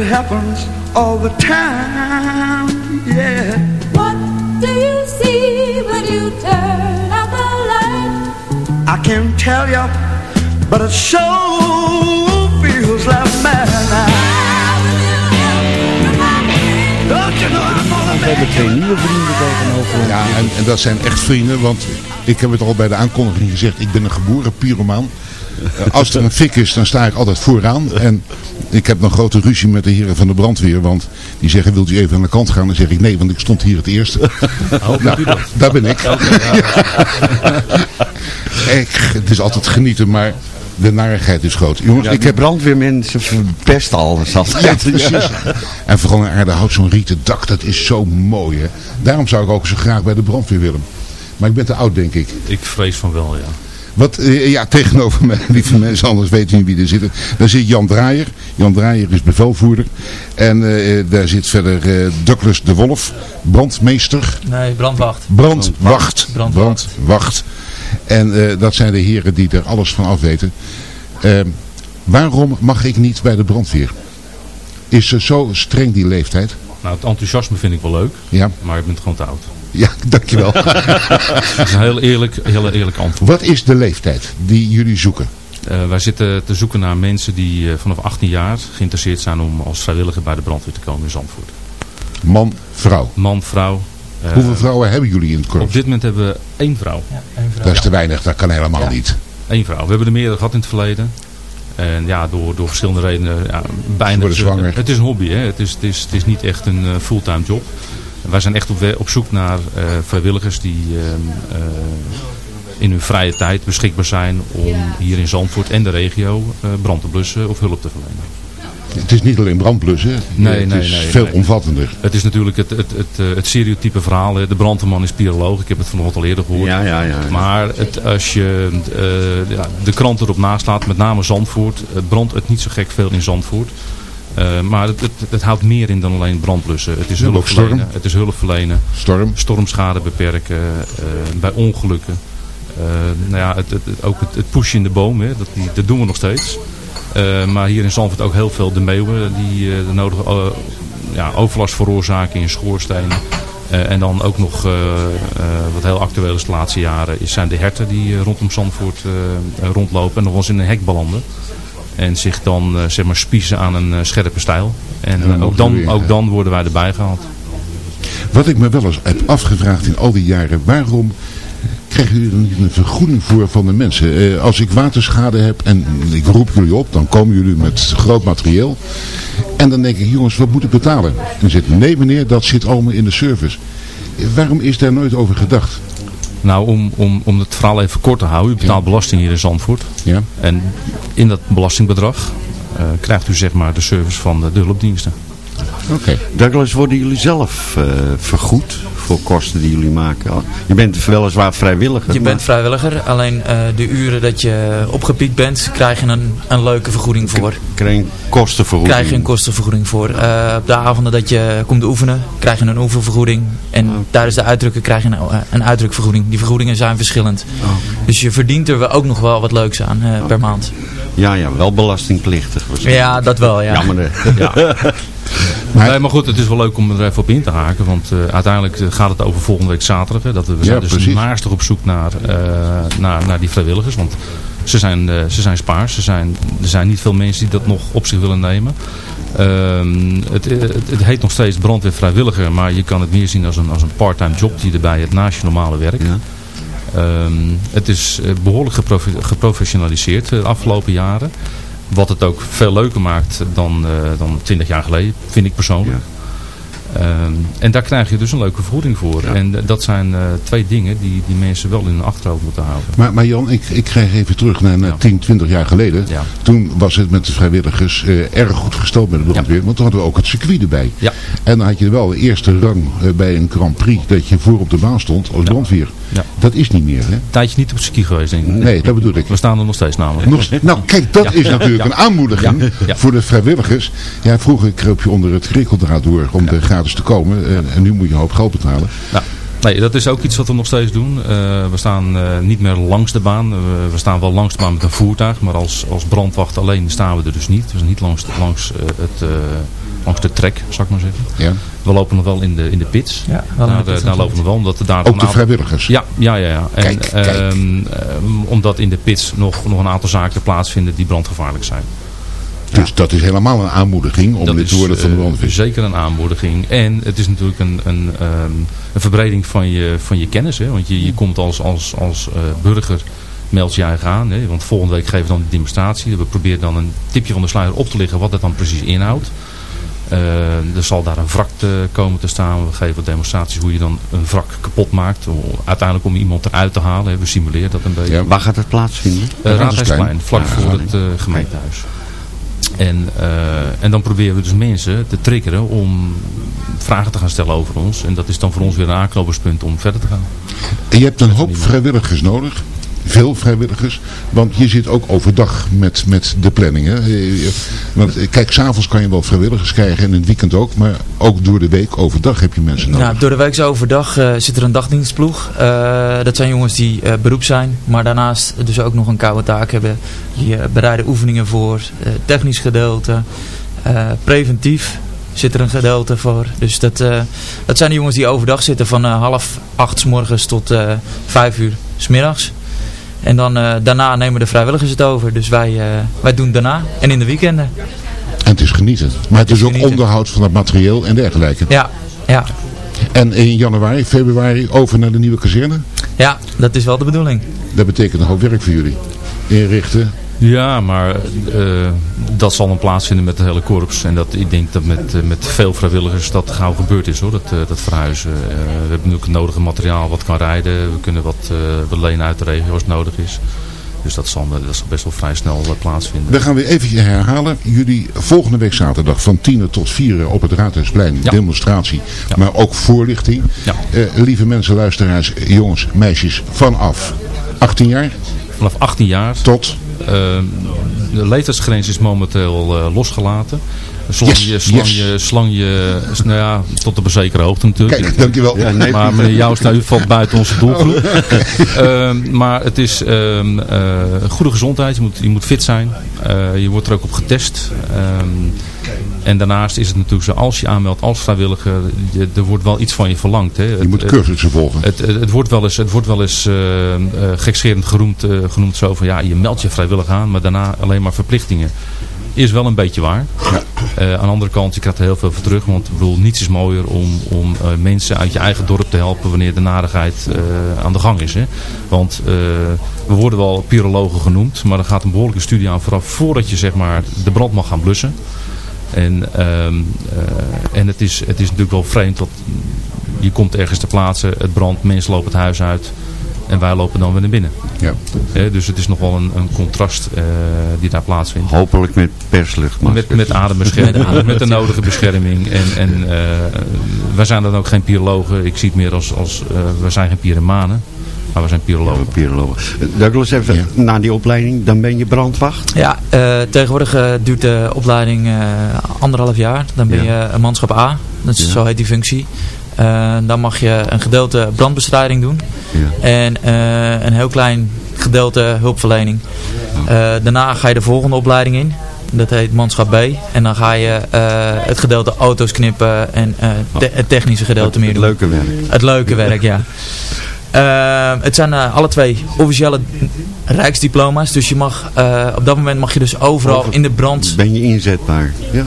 it happens all the time. Yeah. What do you see when you turn out the light? I can't tell you, but it sure feels like madness. Don't you know I'm gonna we hebben twee nieuwe vrienden tegenover ons. Ja, en, en dat zijn echt vrienden, want ik heb het al bij de aankondiging gezegd, ik ben een geboren pyromaan. Eh, als er een fik is, dan sta ik altijd vooraan. En ik heb een grote ruzie met de heren van de brandweer, want die zeggen, wilt u even aan de kant gaan? Dan zeg ik, nee, want ik stond hier het eerste. [laughs] Oh, nou, daar ben ik. [laughs] Echt, [laughs] het is altijd genieten, maar de narigheid is groot. Jongens, Ja, ik heb brandweermensen verpesten alles altijd. Ja, precies. En vooral in Aardehout, zo'n rieten dak, dat is zo mooi. Hè? Daarom zou ik ook zo graag bij de brandweer willen. Maar ik ben te oud, denk ik. Ik vrees van wel, ja. Wat, eh, ja, tegenover mij, [laughs] lieve mensen, anders weten we niet wie er zit. Daar zit Jan Draaier. Jan Draaier is bevelvoerder. En eh, daar zit verder eh, Douglas de Wolf, brandmeester. Nee, brandwacht. Brandwacht. Brandwacht. Brandwacht. En eh, dat zijn de heren die er alles van af weten. Eh, waarom mag ik niet bij de brandweer? Is ze zo streng die leeftijd? Nou, het enthousiasme vind ik wel leuk, Ja, maar ik ben gewoon te oud. ja dankjewel. [laughs] Dat is een heel eerlijk, heel eerlijk antwoord. Wat is de leeftijd die jullie zoeken? Eh, wij zitten te zoeken naar mensen die eh, vanaf 18 jaar geïnteresseerd zijn om als vrijwilliger bij de brandweer te komen in Zandvoort. Man, vrouw. Man, vrouw. Eh, Hoeveel vrouwen hebben jullie in het korps? Op dit moment hebben we één vrouw. Dat is te weinig, dat kan helemaal niet. Eén vrouw. We hebben er meerdere gehad in het verleden. En ja, door, door verschillende redenen. Ja, bijna worden zwanger. Het is een hobby. Hè? Het, is, het, is, het is niet echt een eh, fulltime job. Wij zijn echt op, op zoek naar eh, vrijwilligers die eh, in hun vrije tijd beschikbaar zijn om hier in Zandvoort en de regio eh, brand te blussen of hulp te verlenen. Het is niet alleen brandblussen? Nee, het nee, is nee, veel omvattender. Het is natuurlijk het, het, het, eh, het stereotype verhaal. De brandweerman is piroloog. Ik heb het vanochtend al eerder gehoord. Ja, ja, ja. Maar het, als je eh, de krant erop naslaat, met name Zandvoort, het brandt het niet zo gek veel in Zandvoort. Eh, maar het, het, het houdt meer in dan alleen brandblussen. Het is hulp verlenen. Het is hulp verlenen. Storm. Stormschade beperken. bij ongelukken. Nou ja, het, ook het, pushen in de boom. Hè, dat, die, dat doen we nog steeds. Eh, maar hier in Zandvoort ook heel veel de meeuwen die eh, de nodige eh, ja, overlast veroorzaken in schoorstenen. En dan ook nog, wat heel actueel is de laatste jaren, is, zijn de herten die rondom Zandvoort rondlopen en nog wel eens in een hek belanden. En zich dan zeg maar spiezen aan een scherpe stijl. En ook, dan, weer, ook dan worden wij erbij gehaald. Wat ik me wel eens heb afgevraagd in al die jaren, waarom krijgen jullie er niet een vergoeding voor van de mensen? Eh, als ik waterschade heb en ik roep jullie op, dan komen jullie met groot materieel. En dan denk ik, jongens, wat moet ik betalen? En dan zit nee meneer, dat zit allemaal in de service. Eh, Waarom is daar nooit over gedacht? Nou, om, om, om het verhaal even kort te houden. U betaalt belasting hier in Zandvoort. Ja. En in dat belastingbedrag eh, krijgt u zeg maar de service van de, de hulpdiensten. Oké. Douglas, worden jullie zelf eh, vergoed voor kosten die jullie maken? Je bent weliswaar vrijwilliger. Je maar- bent vrijwilliger, alleen eh, de uren dat je opgepiekt bent, krijg je een, een leuke vergoeding voor. Krijg je een kostenvergoeding? Krijg je een kostenvergoeding voor. Eh, op de avonden dat je komt oefenen, krijg je een oefenvergoeding. En tijdens de uitdrukken krijg je een, eh, een uitdrukvergoeding. Die vergoedingen zijn verschillend. Dus je verdient er ook nog wel wat leuks aan per maand. Ja, ja, wel belastingplichtig. Ja, dat wel, ja. Jammer. hè. [laughs] Ja. Nee, maar goed, het is wel leuk om er even op in te haken. Want eh, uiteindelijk eh, gaat het over volgende week zaterdag. Hè, dat we, we zijn Ja, dus naastig op zoek naar, eh, naar, naar die vrijwilligers. Want ze zijn, ze zijn spaars. Ze zijn, er zijn niet veel mensen die dat nog op zich willen nemen. Ehm, het, het, het heet nog steeds brandweer vrijwilliger. Maar je kan het meer zien als een, als een part-time job die erbij het naast je normale werk. Ja. Ehm, het is eh, behoorlijk geprofe- geprofessionaliseerd de afgelopen jaren. Wat het ook veel leuker maakt dan, eh, dan 20 jaar geleden, vind ik persoonlijk. Ehm, en daar krijg je dus een leuke vergoeding voor. En dat zijn eh, twee dingen die, die mensen wel in hun achterhoofd moeten houden. Maar, maar Jan, ik, ik krijg even terug naar, naar 10, 20 jaar geleden. Ja. Toen was het met de vrijwilligers eh, erg goed gesteld met de brandweer. Want toen hadden we ook het circuit erbij. Ja. En dan had je wel de eerste rang eh, bij een Grand Prix dat je voor op de baan stond als brandweer. Dat is niet meer, hè? Tijdje niet op het ski geweest, denk ik. Nee, dat bedoel ik. We staan er nog steeds namelijk. Nog, nou, kijk, dat is natuurlijk een aanmoediging voor de vrijwilligers. Ja, vroeger kroop je onder het prikkeldraad door om er gratis te komen. En, en nu moet je een hoop geld betalen. Ja. Nee, dat is ook iets wat we nog steeds doen. Eh, we staan eh, niet meer langs de baan. We, we staan wel langs de baan met een voertuig. Maar als, als brandwacht alleen staan we er dus niet. Dus niet langs, langs, eh, het, eh, langs de trek, zou ik maar zeggen. Ja. We lopen nog wel in de, in de pits. Ja, wel in de daar, pits daar lopen we wel. Omdat daar Ook de vrijwilligers. Ja, ja, ja. ja. En, Kijk, kijk. ehm, ehm, omdat in de pits nog, nog een aantal zaken plaatsvinden die brandgevaarlijk zijn. Dus dat is helemaal een aanmoediging om Dat lid te worden van de eh, brandweer. zeker een aanmoediging. En het is natuurlijk een, een, ehm, een verbreding van je, van je kennis. Hè? Want je, je komt als, als, als eh, burger, meld je eigen aan. Hè? Want volgende week geven we dan de demonstratie. We proberen dan een tipje van de sluier op te liggen wat het dan precies inhoudt. Eh, er zal daar een wrak te komen te staan. We geven demonstraties hoe je dan een wrak kapot maakt. Uiteindelijk om iemand eruit te halen. hè. We simuleren dat een beetje. Waar gaat het plaatsvinden? Uh, Raadhuisplein, vlak voor het uh, gemeentehuis. En, uh, en dan proberen we dus mensen te triggeren om vragen te gaan stellen over ons. En dat is dan voor ons weer een aanknopingspunt om verder te gaan. En je hebt een hoop vrijwilligers nodig. Veel vrijwilligers. Want je zit ook overdag met, met de planning. Hè? Want eh, kijk, s'avonds kan je wel vrijwilligers krijgen en in het weekend ook. Maar ook door de week overdag heb je mensen nodig. Ja, door de week overdag uh, zit er een dagdienstploeg. Uh, dat zijn jongens die uh, beroep zijn. Maar daarnaast dus ook nog een koude taak hebben. Die bereiden oefeningen voor. technisch gedeelte. preventief zit er een gedeelte voor. Dus dat, dat zijn de jongens die overdag zitten van half acht s morgens tot vijf uur s middags. En dan uh, daarna nemen de vrijwilligers het over. Dus wij, uh, wij doen daarna. En in de weekenden. En het is genieten. Maar het, het is, is ook genieten. onderhoud van het materieel en dergelijke. Ja, ja. En in januari, februari over naar de nieuwe kazerne? Ja, dat is wel de bedoeling. Dat betekent een hoop werk voor jullie. Inrichten. Ja, maar uh, dat zal dan plaatsvinden met het hele korps. En dat, ik denk dat met, uh, met veel vrijwilligers dat gauw gebeurd is hoor, dat, uh, dat verhuizen. we hebben nu ook het nodige materiaal wat kan rijden. We kunnen wat we lenen uit de regio als het nodig is. Dus dat zal, dat zal best wel vrij snel plaatsvinden. We gaan weer even herhalen. Jullie volgende week zaterdag van 10 tot 4 op het Raadhuisplein. Ja. Demonstratie. Ja. Maar ook voorlichting. Ja. lieve mensen, luisteraars, jongens, meisjes. Vanaf 18 jaar. Vanaf 18 jaar. Tot? Uh, de leeftijdsgrens is momenteel uh, losgelaten. Slang, yes, je, slang, yes. je, slang je, nou ja, tot op een zekere hoogte natuurlijk. Kijk, dankjewel. Ja, nee, maar meneer [laughs] Jouwst, nou, u valt buiten onze doelgroep. Oh. uh, [laughs] maar het is um, goede gezondheid, je moet, je moet fit zijn. Je wordt er ook op getest. En daarnaast is het natuurlijk zo, als je aanmeldt als vrijwilliger, je, er wordt wel iets van je verlangd. Hè. Je moet cursussen volgen. Het, het, het, wordt wel eens, het wordt wel eens uh, uh, gekscherend geroemd, uh, genoemd zo van ja, je meldt je vrijwillig aan, maar daarna alleen maar verplichtingen. Is wel een beetje waar. Ja. Aan de andere kant, je krijgt er heel veel voor terug. Want ik bedoel, niets is mooier om, om mensen uit je eigen dorp te helpen wanneer de narigheid aan de gang is. Hè? Want we worden wel pyrologen genoemd, maar er gaat een behoorlijke studie aan vooraf voordat je zeg maar, de brand mag gaan blussen. En, uh, uh, en het, is, het is natuurlijk wel vreemd dat je komt ergens te plaatsen, het brandt, mensen lopen het huis uit en wij lopen dan weer naar binnen. Ja. Dus het is nog wel een, een contrast uh, die daar plaatsvindt. Hopelijk met perslucht. Met, met adembescherming, [laughs] met de nodige bescherming. En, en uh, wij zijn dan ook geen pirologen. Ik zie het meer als, als uh, we zijn geen pyromanen. Maar we zijn pyrologen. Ja, pyrologen. Douglas, even ja. na die opleiding, dan ben je brandwacht? Ja, uh, tegenwoordig uh, duurt de opleiding uh, anderhalf jaar. Dan ben ja. je een manschap A, dat is, ja. zo heet die functie. dan mag je een gedeelte brandbestrijding doen. En een heel klein gedeelte hulpverlening. daarna ga je de volgende opleiding in. Dat heet manschap B. En dan ga je het gedeelte auto's knippen en te het technische gedeelte meer doen. Het leuke werk. Het leuke werk, ja. [laughs] Uh, het zijn uh, alle twee officiële rijksdiploma's. Dus je mag, uh, op dat moment mag je dus overal Over, in de brand... Ben je inzetbaar. Ja.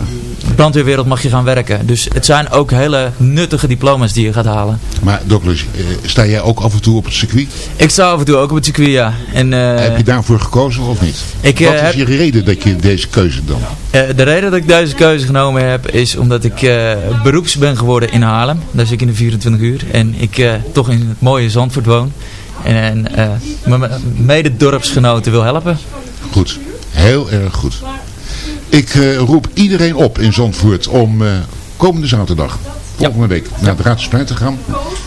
De brandweerwereld mag je gaan werken. Dus het zijn ook hele nuttige diploma's die je gaat halen. Maar Douglas, sta jij ook af en toe op het circuit? Ik sta af en toe ook op het circuit, ja. En, heb je daarvoor gekozen of niet? Ik, Wat is heb, je reden dat je deze keuze dan? de reden dat ik deze keuze genomen heb is omdat ik beroeps ben geworden in Haarlem. Daar zit ik in de 24 uur. En ik toch in het mooie Zandvoort woon. En mijn mededorpsgenoten wil helpen. Goed, heel erg goed. Ik uh, roep iedereen op in Zandvoort om uh, komende zaterdag, volgende ja. week, naar het Raadsplein te gaan.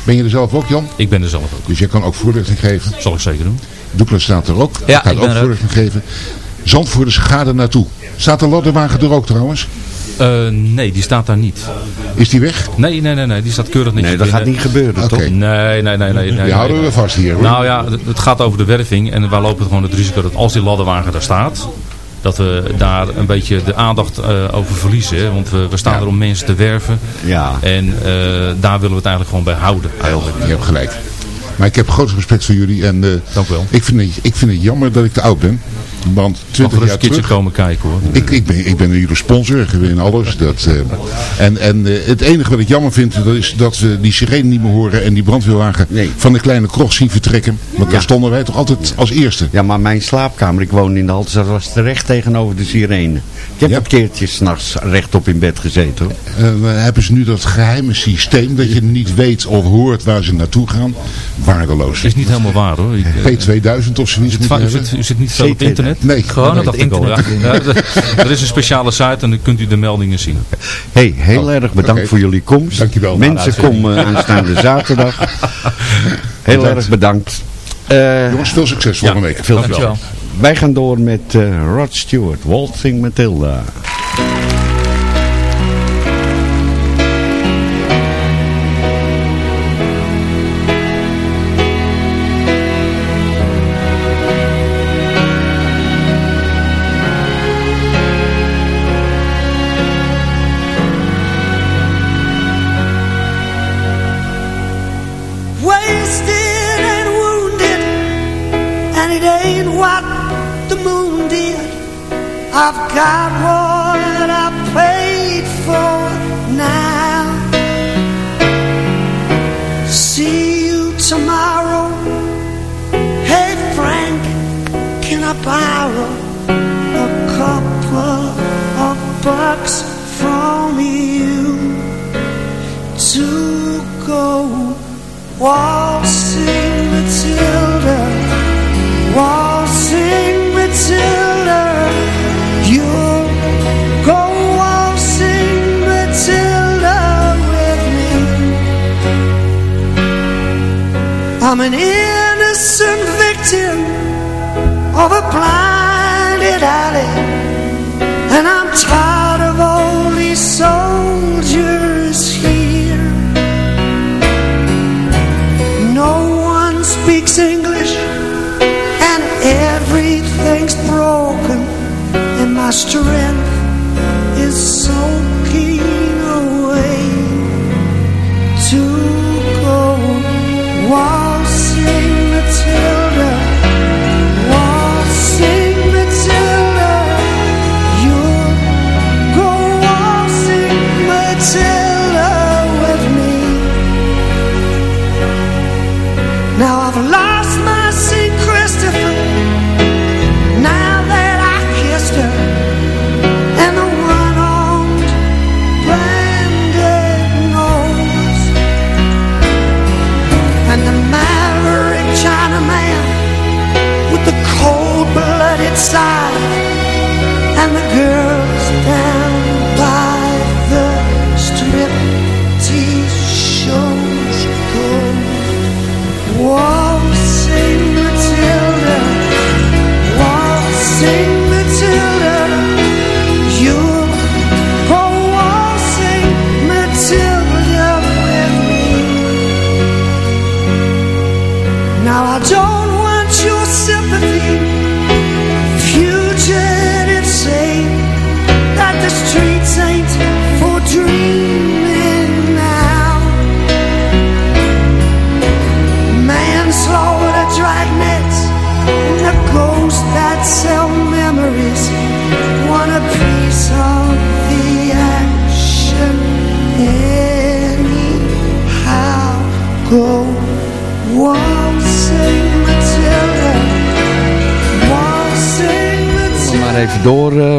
Ben je er zelf ook, Jan? Ik ben er zelf ook. Dus jij kan ook voorlichting geven? Zal ik zeker doen. Douglas staat er ook. Ja, gaat ik ook voorlichting ook. geven. Zandvoorters, ga er naartoe. Staat de ladderwagen er ook trouwens? Uh, nee, die staat daar niet. Is die weg? Nee, nee, nee, nee die staat keurig niet. Nee, dat gaat niet gebeuren, okay. toch? Nee, nee, nee. nee, nee die houden nee, we vast hier. Hoor. Nou ja, het, het gaat over de werving en wij lopen gewoon het risico dat als die ladderwagen daar staat, dat we daar een beetje de aandacht uh, over verliezen. Want we, we staan ja. er om mensen te werven. Ja. En uh, daar willen we het eigenlijk gewoon bij houden. Eigenlijk. Je hebt gelijk. Maar ik heb groot respect voor jullie. En, uh, Dank wel. Ik vind, het, ik vind het jammer dat ik te oud ben. Want Mag 20 er eens jaar een keertje terug... komen kijken hoor. Ik, ik, ben, ik ben jullie sponsor, ik win alles. Dat, eh, en en eh, het enige wat ik jammer vind, dat is dat we die sirene niet meer horen en die brandweerwagen van de kleine krocht zien vertrekken. Want daar stonden wij toch altijd als eerste. Ja, maar mijn slaapkamer, ik woon in de Haltestraat, was terecht tegenover de sirene. Ik heb een keertje s'nachts rechtop in bed gezeten hoor. Eh, hebben ze nu dat geheime systeem dat je niet weet of hoort waar ze naartoe gaan? Waardeloos. is niet helemaal waar hoor. Ik, eh, P2000 of zoiets u, zit, u zit niet veel op CT. Internet? Nee. Gewoon ik al. Ja. Ja, er- is een speciale site en dan kunt u de meldingen zien. hey, heel Oh, erg bedankt voor jullie komst. Dankjewel. Mensen, Nou, kom eh, aanstaande [laughs] zaterdag. Heel Bedankt. erg bedankt. Eh, Jongens, veel succes volgende week. Veel Dankjewel. Wij gaan door met eh, Rod Stewart, Waltzing Matilda. Bucks from you to go? Waltzing Matilda, waltzing Matilda, you'll go waltzing Matilda with me. I'm an innocent victim of a blinded alley, and I'm tired soldiers here. No one speaks English and everything's broken and my strength is soaking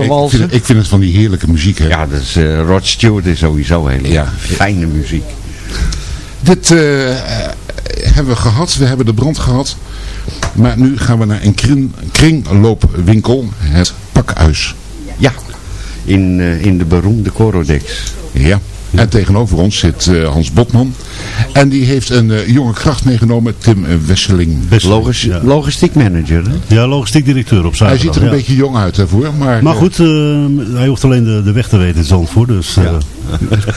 Ik ik vind het van die heerlijke muziek. Hè. Ja, dus Rod Stewart is sowieso hele fijne muziek. Dit eh, hebben we gehad. We hebben de brand gehad. Maar nu gaan we naar een kring, kringloopwinkel. Het Pakhuis. Ja, in, eh, in de beroemde Corodex. Ja. En tegenover ons zit eh, Hans Botman. En die heeft een eh, jonge kracht meegenomen. Tim Wesseling. Logis- ja. Logistiek manager, hè? Ja, logistiek directeur op Hij zaterdag. ziet er een ja. beetje jong uit daarvoor. Maar, Maar eh, goed, eh, hij hoeft alleen de, de weg te weten in Zandvoort. Dus, eh, [laughs]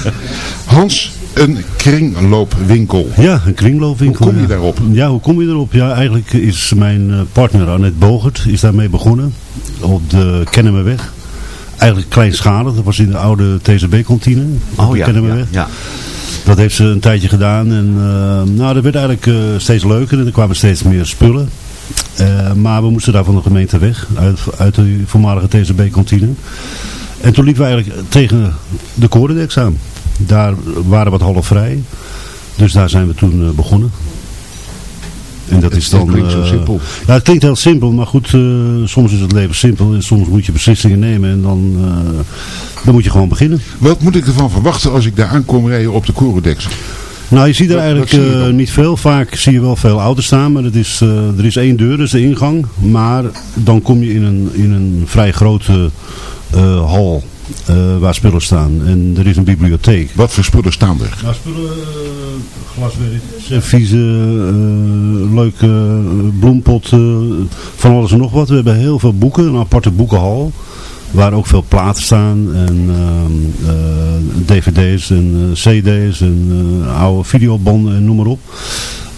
Hans, een kringloopwinkel. Ja, een kringloopwinkel. Hoe kom je ja. daarop? Ja, hoe kom je erop? Ja, eigenlijk is mijn eh, partner Annette Bogert is daarmee begonnen. Op de Kennemerweg. Eigenlijk kleinschalig. Dat was in de oude TCB-kantine. Oh ja, ja, ja. Dat heeft ze een tijdje gedaan. En eh, nou, dat werd eigenlijk eh, steeds leuker. En er kwamen steeds meer spullen. Eh, maar we moesten daar van de gemeente weg, uit, uit de voormalige TCB-kantine. En toen liepen we eigenlijk tegen de Korendeks aan. Daar waren we wat half vrij. Dus daar zijn we toen begonnen. En dat Het- is dan... klinkt zo eh, simpel. Ja, het klinkt heel simpel, maar goed, eh, soms is het leven simpel. En soms moet je beslissingen nemen en dan, eh, dan moet je gewoon beginnen. Wat moet ik ervan verwachten als ik daar aankom rijden op de Corodex? Nou, je ziet er eigenlijk niet veel. Vaak zie je wel veel auto's staan, maar het is, eh, er is één deur, dat is de ingang. Maar dan kom je in een, in een vrij grote hal eh, waar spullen staan. En er is een bibliotheek. Wat voor spullen staan er? Nou, spullen, glaswerk, serviezen, eh, leuke eh, bloempot, eh, van alles en nog wat. We hebben heel veel boeken, een aparte boekenhal. Waar ook veel platen staan en ehm, eh, dvd's en eh, cd's en eh, oude videobanden en noem maar op.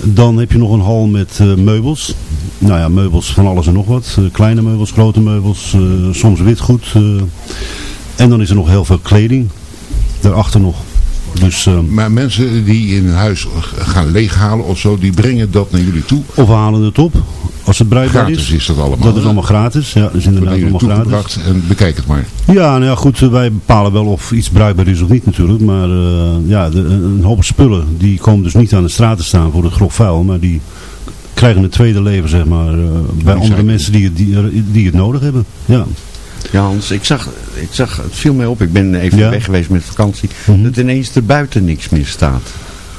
Dan heb je nog een hal met eh, meubels. Nou ja, meubels van alles en nog wat. Eh, kleine meubels, grote meubels, eh, soms witgoed. Eh. en dan is er nog heel veel kleding. Daarachter nog. Dus, ehm, Maar mensen die in hun huis gaan leeghalen of zo, die brengen dat naar jullie toe. Of halen het op. Als het bruikbaar Gratis is. is dat allemaal, Dat is allemaal gratis. Ja, dat is inderdaad allemaal gratis. en bekijk het maar. Ja, nou ja, goed. eh, Wij bepalen wel of iets bruikbaar is of niet natuurlijk. Maar eh, ja, de, een hoop spullen die komen dus niet aan de straat te staan voor het grof vuil. Maar die krijgen een tweede leven, zeg maar, eh, bij andere mensen die die, die het nodig hebben. Ja. Ja, Hans, ik zag, ik zag, het viel mij op, ik ben even Ja. Mhm. weg geweest met vakantie, dat ineens er buiten niks meer staat.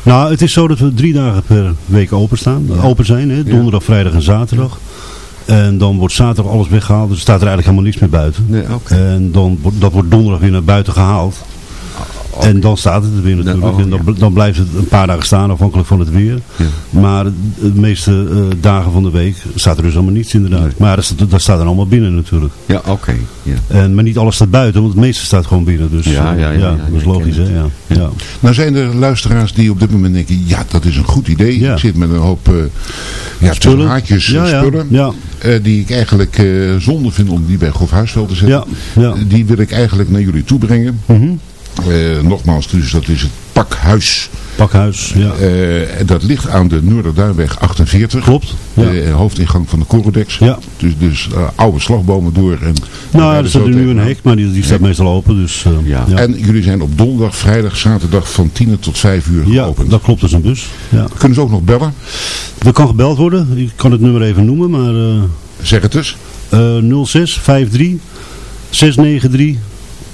Nou, het is zo dat we drie dagen per week open staan. Open zijn, hè? donderdag, vrijdag en zaterdag. En dan wordt zaterdag alles weggehaald. Dus er staat er eigenlijk helemaal niks meer buiten. En dan, dat wordt donderdag weer naar buiten gehaald. En dan staat het er weer natuurlijk. oh, en dan, dan blijft het een paar dagen staan afhankelijk van het weer. Maar de meeste eh, dagen van de week staat er dus allemaal niets inderdaad. Maar dat, staat- dat staat er allemaal binnen natuurlijk. Ja, oké. Ja. En, maar niet alles staat buiten, want het meeste staat gewoon binnen. Dus Ja, eh, ja, ja, ja, dat is logisch hè. Ja. Ja. Nou zijn er luisteraars die op dit moment denken, ja dat is een goed idee. Ik zit met een hoop eh ja, Spullen. haakjes Ja, ja, spullen. ja. eh, die ik eigenlijk eh, zonde vind om die bij Grof Huisveld te zetten. Ja, ja. Die wil ik eigenlijk naar jullie toe brengen. Mhm. Eh, nogmaals, dus dat is het Pakhuis. Pakhuis, ja. Eh, en dat ligt aan de Noorderduinweg 48. Klopt. Ja. De hoofdingang van de Corodex. Ja. Dus, dus eh, oude slagbomen door. En Nou, er staat er nu een hek, maar die, die staat meestal open. Dus, eh, ja. En jullie zijn op donderdag, vrijdag, zaterdag van 10 tot 5 uur Ja, geopend. dat klopt, dat is een bus. Ja. Kunnen ze ook nog bellen? Er kan gebeld worden. Ik kan het nummer even noemen, maar... eh zeg het dus. 06 53 693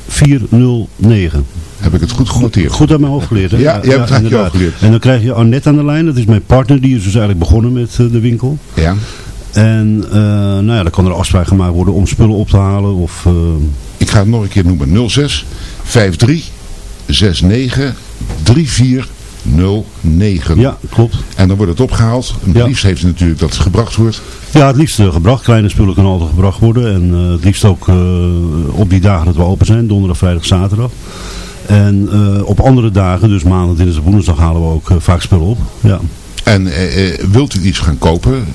409. Heb ik het goed genoteerd? Goed uit mijn hoofd geleerd, hè? Ja, je hebt het hoofd geleerd. En dan krijg je Annette aan de lijn. Dat is mijn partner. Die is dus eigenlijk begonnen met eh, de winkel. Ja. En eh, nou ja, dan kan er afspraak gemaakt worden om spullen op te halen. Of, eh, Ik ga het nog een keer noemen. 06 53 69 3409. Ja, klopt. En dan wordt het opgehaald. En het Ja. liefst heeft het natuurlijk dat het gebracht wordt. Ja, het liefst eh, gebracht. Kleine spullen kunnen altijd gebracht worden. En eh, het liefst ook eh, op die dagen dat we open zijn. Donderdag, vrijdag, zaterdag. En op andere dagen, dus maandag, dinsdag, woensdag halen we ook vaak spullen op. Ja. En wilt u iets gaan kopen?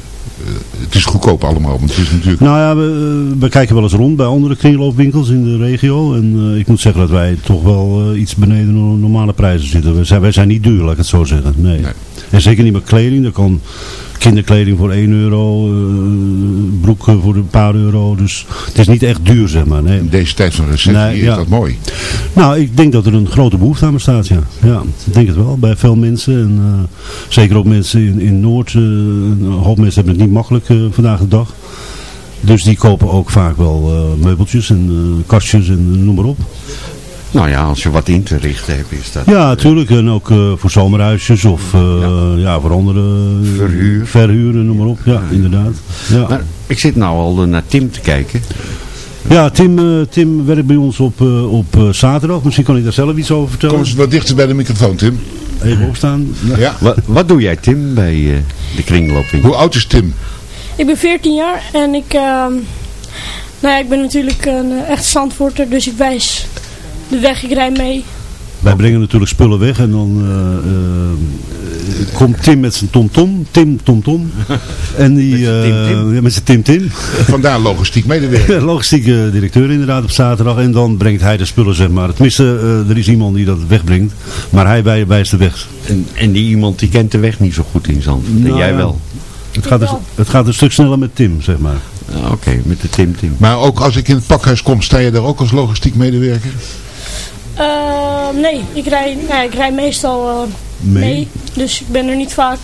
Eh, het is goedkoop allemaal. Want het is natuurlijk... Nou ja, we, we kijken wel eens rond bij andere kringloopwinkels in de regio. En eh, ik moet zeggen dat wij toch wel eh, iets beneden de normale prijzen zitten. Wij zijn, wij zijn niet duur, laat ik het zo zeggen. Nee. En zeker niet met kleding. Er kan kinderkleding voor 1 euro, eh, broeken voor een paar euro. Dus het is niet echt duur, zeg maar. Nee. In deze tijd van recessie Nee, is ja. dat mooi. Nou, ik denk dat er een grote behoefte aan bestaat, ja. Ja, ik denk het wel. Bij veel mensen. En eh, zeker ook mensen in, in Noord. eh, een hoop mensen hebben het niet makkelijk vandaag de dag. Dus die kopen ook vaak wel meubeltjes en kastjes en noem maar op. Nou ja, als je wat in te richten hebt, is dat... Ja, natuurlijk. En ook eh, voor zomerhuisjes of eh, ja. voor andere... eh, Verhuur. Verhuren, noem maar op. Ja, inderdaad. Ja. Maar ik zit nou al naar Tim te kijken. Ja, Tim, eh, Tim werkt bij ons op, eh, op eh, zaterdag. Misschien kan hij daar zelf iets over vertellen. Kom eens wat dichter bij de microfoon, Tim. Even opstaan. Ja. Wat, wat doe jij Tim bij eh, de kringloopwinkel? Hoe oud is Tim? Ik ben 14 jaar en ik, ehm, nou ja, ik ben natuurlijk een eh, echt zandvoorter, dus ik wijs de weg, ik rij mee. Wij brengen natuurlijk spullen weg en dan eh, eh, komt Tim met zijn tomtom. Tim tomtom. [laughs] En die, eh, ja, met zijn Tim Tim. Vandaar logistiek medewerker. [laughs] Logistieke directeur inderdaad op zaterdag. En dan brengt hij de spullen zeg maar. Tenminste, eh, er is iemand die dat wegbrengt. Maar hij wij- wijst de weg. En, en die iemand die kent de weg niet zo goed in Zand. en Nou jij ja. wel. Het gaat, dus, het gaat een stuk sneller met Tim, zeg maar. Oké, met de Tim Tim. Maar ook als ik in het pakhuis kom, sta je daar ook als logistiek medewerker? Eh, nee, ik rij, nou, ik rij meestal eh, Mee? mee. Dus ik ben er niet vaak.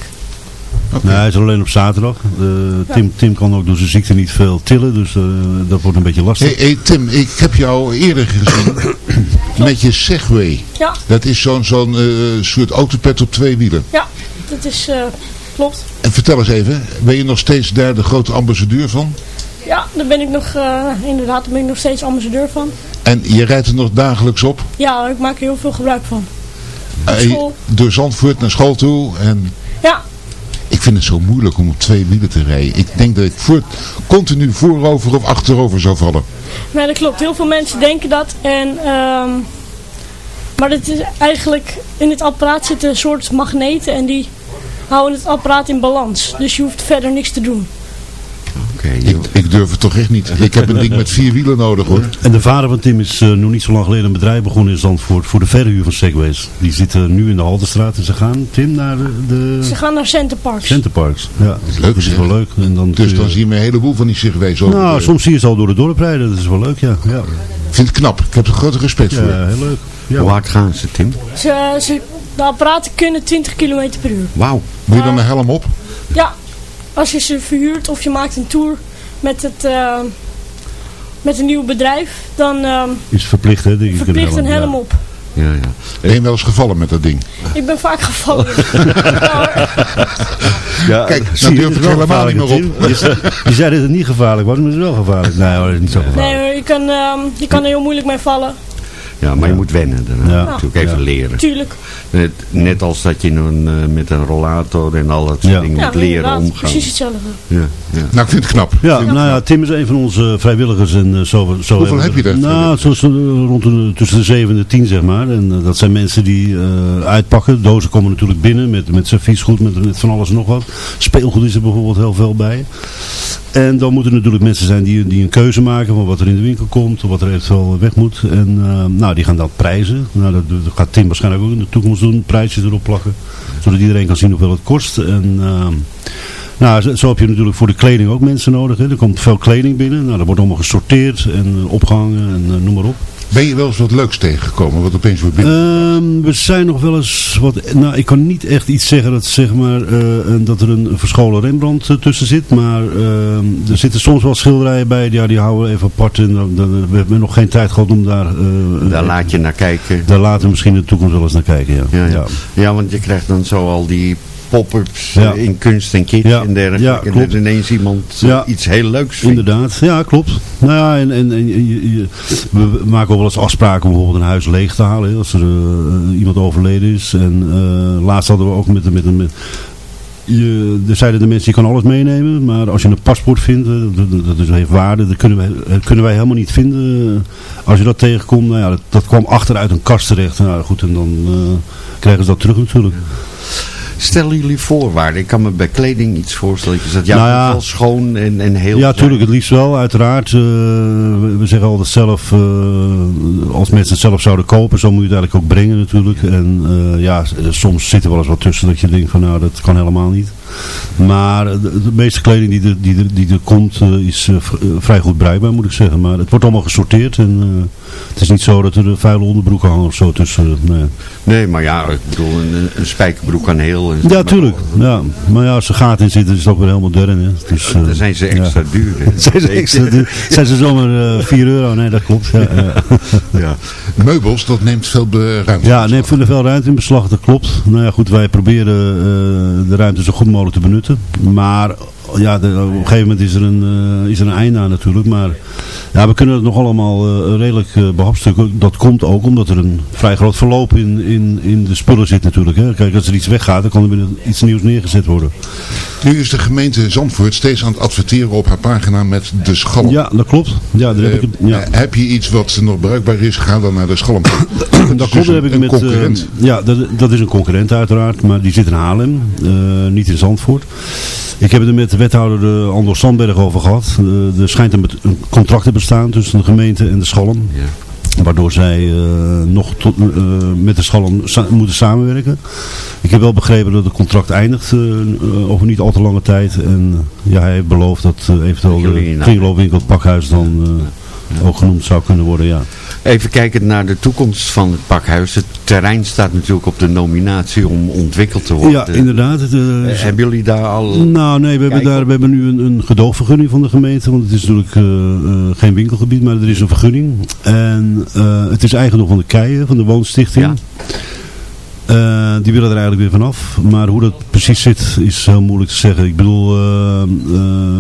Nee, hij is alleen op zaterdag. Eh, Tim, Tim kan ook door zijn ziekte niet veel tillen, dus eh, dat wordt een beetje lastig. Hey, hey, Tim, ik heb jou eerder gezien [coughs] met je Segway. Ja. Dat is zo'n zo'n eh, soort autopet op twee wielen. Ja, dat is, eh, klopt. En vertel eens even, ben je nog steeds daar de grote ambassadeur van? Ja, daar ben ik nog, eh, inderdaad, daar ben ik nog steeds ambassadeur van. En je rijdt er nog dagelijks op? Ja, ik maak er heel veel gebruik van. School. door Zandvoort naar school toe. En Ja, ik vind het zo moeilijk om op twee wielen te rijden. Ik denk dat ik voort, continu voorover of achterover zou vallen. nee, dat klopt. Heel veel mensen denken dat. En, ehm, maar het is eigenlijk, in het apparaat zitten een soort magneten en die houden het apparaat in balans. Dus je hoeft verder niks te doen. Ik, ik durf het toch echt niet. Ik heb een ding met vier wielen nodig hoor. En de vader van Tim is eh, nog niet zo lang geleden een bedrijf begonnen in Zandvoort voor de verhuur van Segways. Die zitten nu in de Haltestraat en ze gaan, Tim, naar de, Ze gaan naar Centerparks. Centerparks. Ja, dat is leuk. Dat is wel leuk. En dan Dus je- dan zie je een heleboel van die Segways over. Nou, de- soms zie je ze al door het dorp rijden. Dat is wel leuk, ja. ja. Ik vind het knap. Ik heb er grote respect Ja, voor. heel leuk. Ja. Hoe hard gaan ze, Tim? Ze, ze, de apparaten kunnen 20 km per uur. Wauw. Moet je dan een helm op? Ja, als je ze verhuurt of je maakt een tour met, het, eh, met een nieuw bedrijf, dan ehm, Is verplicht, hè? die- verplicht een ja. helm op. Ja, ja. Ben je wel eens gevallen met dat ding? Ik ben vaak gevallen. [laughs] Ja, Kijk, zie dan je, durf het helemaal niet gevaarlijk, meer op. Je zei- Je zei dat het niet gevaarlijk was, maar het is wel gevaarlijk. Nee hoor, het is niet zo gevaarlijk. nee hoor, je kan, ehm, je kan er heel moeilijk mee vallen. Ja, maar je moet wennen daarna. Ja. Natuurlijk even Ja. leren. Tuurlijk. Net, net als dat je een, eh, met een rollator en al dat soort Ja. dingen Ja, moet leren omgaan. precies hetzelfde. Ja, ja. Nou, ik vind het knap. Ja, nou ja, Tim is een van onze vrijwilligers. En, eh, zo, zo Hoeveel heb je daar? Nou, zo, zo, rond de, tussen de 7 en de 10 zeg maar. En eh, dat zijn mensen die eh, uitpakken. Dozen komen natuurlijk binnen met, met zijn fietsgoed, met, met van alles en nog wat. Speelgoed is er bijvoorbeeld heel veel bij. En dan moeten er natuurlijk mensen zijn die, die een keuze maken van wat er in de winkel komt. Of wat er eventueel weg moet. En eh, nou, die gaan dan prijzen. Nou, dat, gaat Tim waarschijnlijk ook in de toekomst doen. Prijsjes erop plakken. Zodat iedereen kan zien hoeveel het kost. En... eh, nou, zo, zo heb je natuurlijk voor de kleding ook mensen nodig. Hè. Er komt veel kleding binnen. Nou, dat wordt allemaal gesorteerd en eh, opgehangen en eh, noem maar op. Ben je wel eens wat leuks tegengekomen wat opeens wordt binnen? Ehm, we zijn nog wel eens wat. Nou, ik kan niet echt iets zeggen dat, zeg maar, eh, dat er een verscholen Rembrandt eh, tussen zit. Maar ehm, er zitten soms wel schilderijen bij. Ja, die houden we even apart. En dan, dan- we hebben nog geen tijd gehad om daar. eh, Daar laat je naar kijken. Daar laten we misschien in de toekomst wel eens naar kijken. Ja. Ja, ja. ja, want je krijgt dan zo al die pop-ups Ja. eh, in kunst en kitsch Ja, en dergelijke. ja, en ineens iemand Ja. iets heel leuks vindt. Inderdaad, ja klopt. Nou ja, en, en, en je- je- we maken ook wel eens afspraken om bijvoorbeeld een huis leeg te halen. hè, Als er eh, iemand overleden is. En eh, laatst hadden we ook met, met, met je, er zeiden de mensen, je kan alles meenemen. Maar als je een paspoort vindt, dat, is, heeft waarde. Dat kunnen wij, kunnen wij helemaal niet vinden. Als je dat tegenkomt, nou ja, dat, dat kwam achteruit een kast terecht. Nou goed, en dan eh, krijgen ze dat terug natuurlijk. Stellen jullie voorwaarden? Ik kan me bij kleding iets voorstellen. Dat je zegt, ja, Nou ja. wel schoon en, en heel Ja, zijn. tuurlijk, het liefst wel, uiteraard. Eh, we, zeggen altijd zelf, eh, als mensen het zelf zouden kopen, zo moet je het eigenlijk ook brengen natuurlijk. En eh, ja, soms zit er wel eens wat tussen dat je denkt van nou, dat kan helemaal niet. Maar de, meeste kleding die er, die er, die er komt is vrij goed bruikbaar moet ik zeggen. Maar het wordt allemaal gesorteerd en het is niet zo dat er eh, vuile onderbroeken hangen of zo tussen. eh, nee. Nee, maar ja, ik bedoel, een, een spijkerbroek kan heel. en- Ja, tuurlijk. Ja. Maar ja, als er gaten in zitten is het ook weer heel modern. Hè. Dus, eh, [laughs] Dan zijn ze extra ja. duur. hè. zijn ze extra duur. Zijn ze zomaar eh 4 euro? Nee, dat klopt. Ja. [laughs] Meubels, dat neemt veel ruimte. Ja, neemt veel veel ruimte in beslag, dat klopt. Nou ja, goed, wij proberen eh, de ruimte zo goed mogelijk te benutten. Maar ja, de- op een gegeven moment is er een, eh, is er een einde aan natuurlijk. Maar ja, we kunnen het nog allemaal eh, redelijk eh behapstukken. Dat komt ook omdat er een vrij groot verloop in, in, in de spullen zit natuurlijk. Hè. Kijk, als er iets weggaat, dan kan er weer iets nieuws neergezet worden. Nu is de gemeente Zandvoort steeds aan het adverteren op haar pagina met de schalm. Ja, dat klopt. Ja, daar heb ik, het- ja. Heb je iets wat nog bruikbaar is, ga dan naar de schalm. [coughs] Dat klopt, daar heb ik met, ja, dat, dat is een concurrent uiteraard, maar die zit in Haarlem, niet in Zandvoort. Ik heb het er met de wethouder uh, Andor Sandberg over gehad. Eh, er schijnt een, contract te bestaan tussen de gemeente en de Schalm. Waardoor zij nog tot, met de schalm sa moeten samenwerken. Ik heb wel begrepen dat het contract eindigt over niet al te lange tijd. En ja, hij heeft beloofd dat eventueel de kringloopwinkel pakhuis dan ook genoemd zou kunnen worden. Ja. Even kijken naar de toekomst van het pakhuis. Het terrein staat natuurlijk op de nominatie om ontwikkeld te worden. Ja, inderdaad. Het, uh, hebben jullie daar al... Nou nee, we hebben, daar, we hebben nu een, een gedoogvergunning van de gemeente. Want het is natuurlijk uh, uh, geen winkelgebied, maar er is een vergunning. En het is eigendom van de Keien, van de Woonstichting. Ja. die willen er eigenlijk weer vanaf. Maar hoe dat precies zit is heel moeilijk te zeggen. Ik bedoel,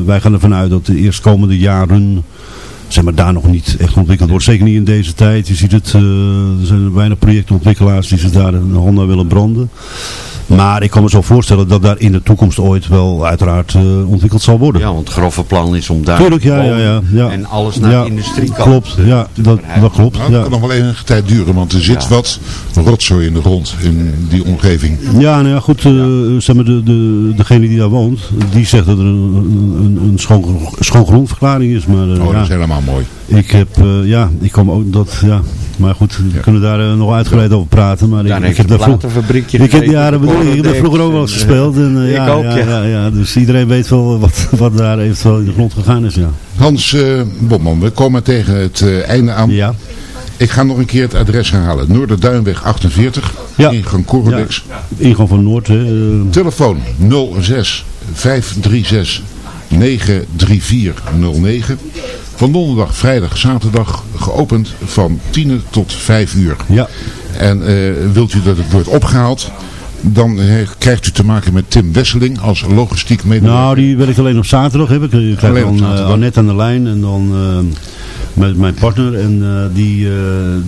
wij gaan ervan uit dat de eerstkomende jaren zeg maar, daar nog niet echt ontwikkeld wordt. Zeker niet in deze tijd. Je ziet het, uh, er zijn weinig projectontwikkelaars die zich daar een Honda willen branden. Maar ik kan me zo voorstellen dat daar in de toekomst ooit wel uiteraard uh, ontwikkeld zal worden. Ja, want het grove plan is om daar Tuurlijk, ja, ja, ja, ja, en alles naar ja, de industrie kan. Klopt, ja, dat, dat klopt. Nou, ja. kan nog wel enige tijd duren, want er zit wat rotzooi in de grond in die omgeving. Ja, nou ja, goed, uh, zeg maar, de, de, degene die daar woont, die zegt dat er een, een, een schoon, schoon grondverklaring is. Maar, uh, oh, dat is helemaal mooi. Ik heb, ja, ik kom ook dat, ja, maar goed, we kunnen daar uh, nog uitgebreid over praten. Maar ik, ik heb daar vroeger. Ik heb, ja, dat bedoel ik, ik heb vroeger ook wel eens gespeeld. En, uh, ja, ook, ja, ja. Ja, Dus iedereen weet wel wat, wat daar eventueel in de grond gegaan is. Ja. Hans uh, Botman, we komen tegen het einde aan. Ja. Ik ga nog een keer het adres herhalen. Noorderduinweg 48, ja. ingang Corodex. Ja. Ingang van Noord. Telefoon 06 536 93409. Van donderdag, vrijdag, zaterdag geopend van 10 tot 5 uur. Ja. En uh, wilt u dat het wordt opgehaald, dan uh, krijgt u te maken met Tim Wesseling als logistiek medewerker. Nou, die werkt alleen op zaterdag. Heb ik. Je krijgt alleen dan uh, Annette aan de lijn en dan met mijn partner. En die,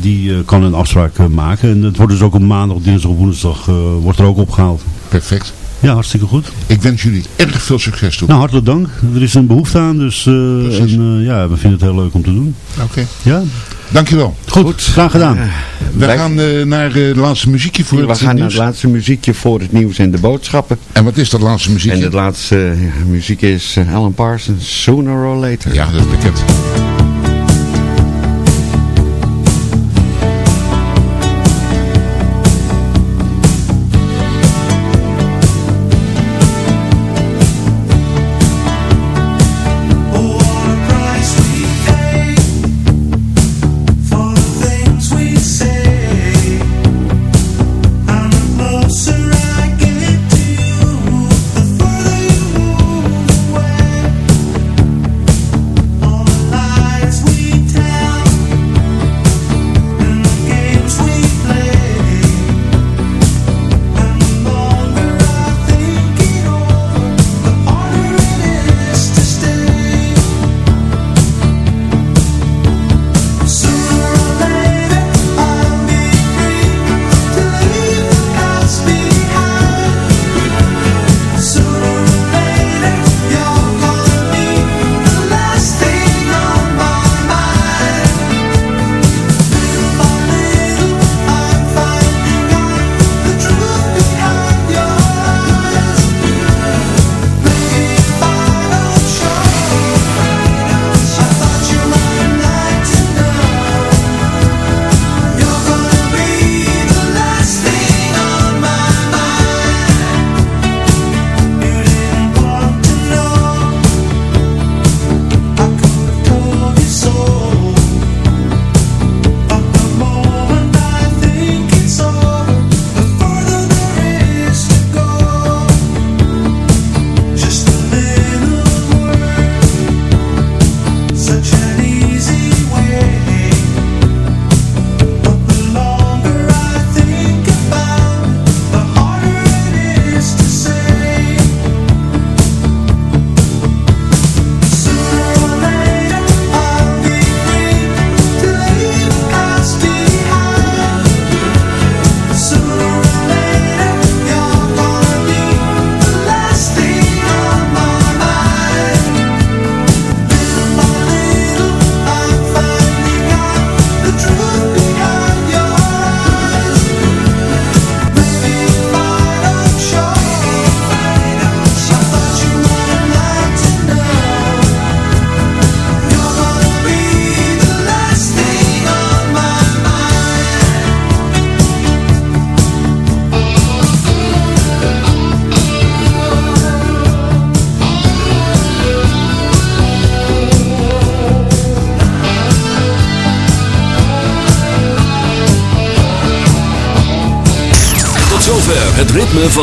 die kan een afspraak maken. En het wordt dus ook op maandag, dinsdag of woensdag wordt er ook opgehaald. Perfect. Ja, hartstikke goed. Ik wens jullie erg veel succes toe. Nou, hartelijk dank. Er is een behoefte aan, dus en, ja, we vinden het heel leuk om te doen. Oké. Okay. Ja. Dankjewel. Goed, goed. graag gedaan. Uh, we wij... gaan naar het laatste muziekje voor we het gaan nieuws. naar het laatste muziekje voor het nieuws en de boodschappen. En wat is dat laatste muziekje? En het laatste muziek is Alan Parsons, Sooner or Later. Ja, dat is bekend.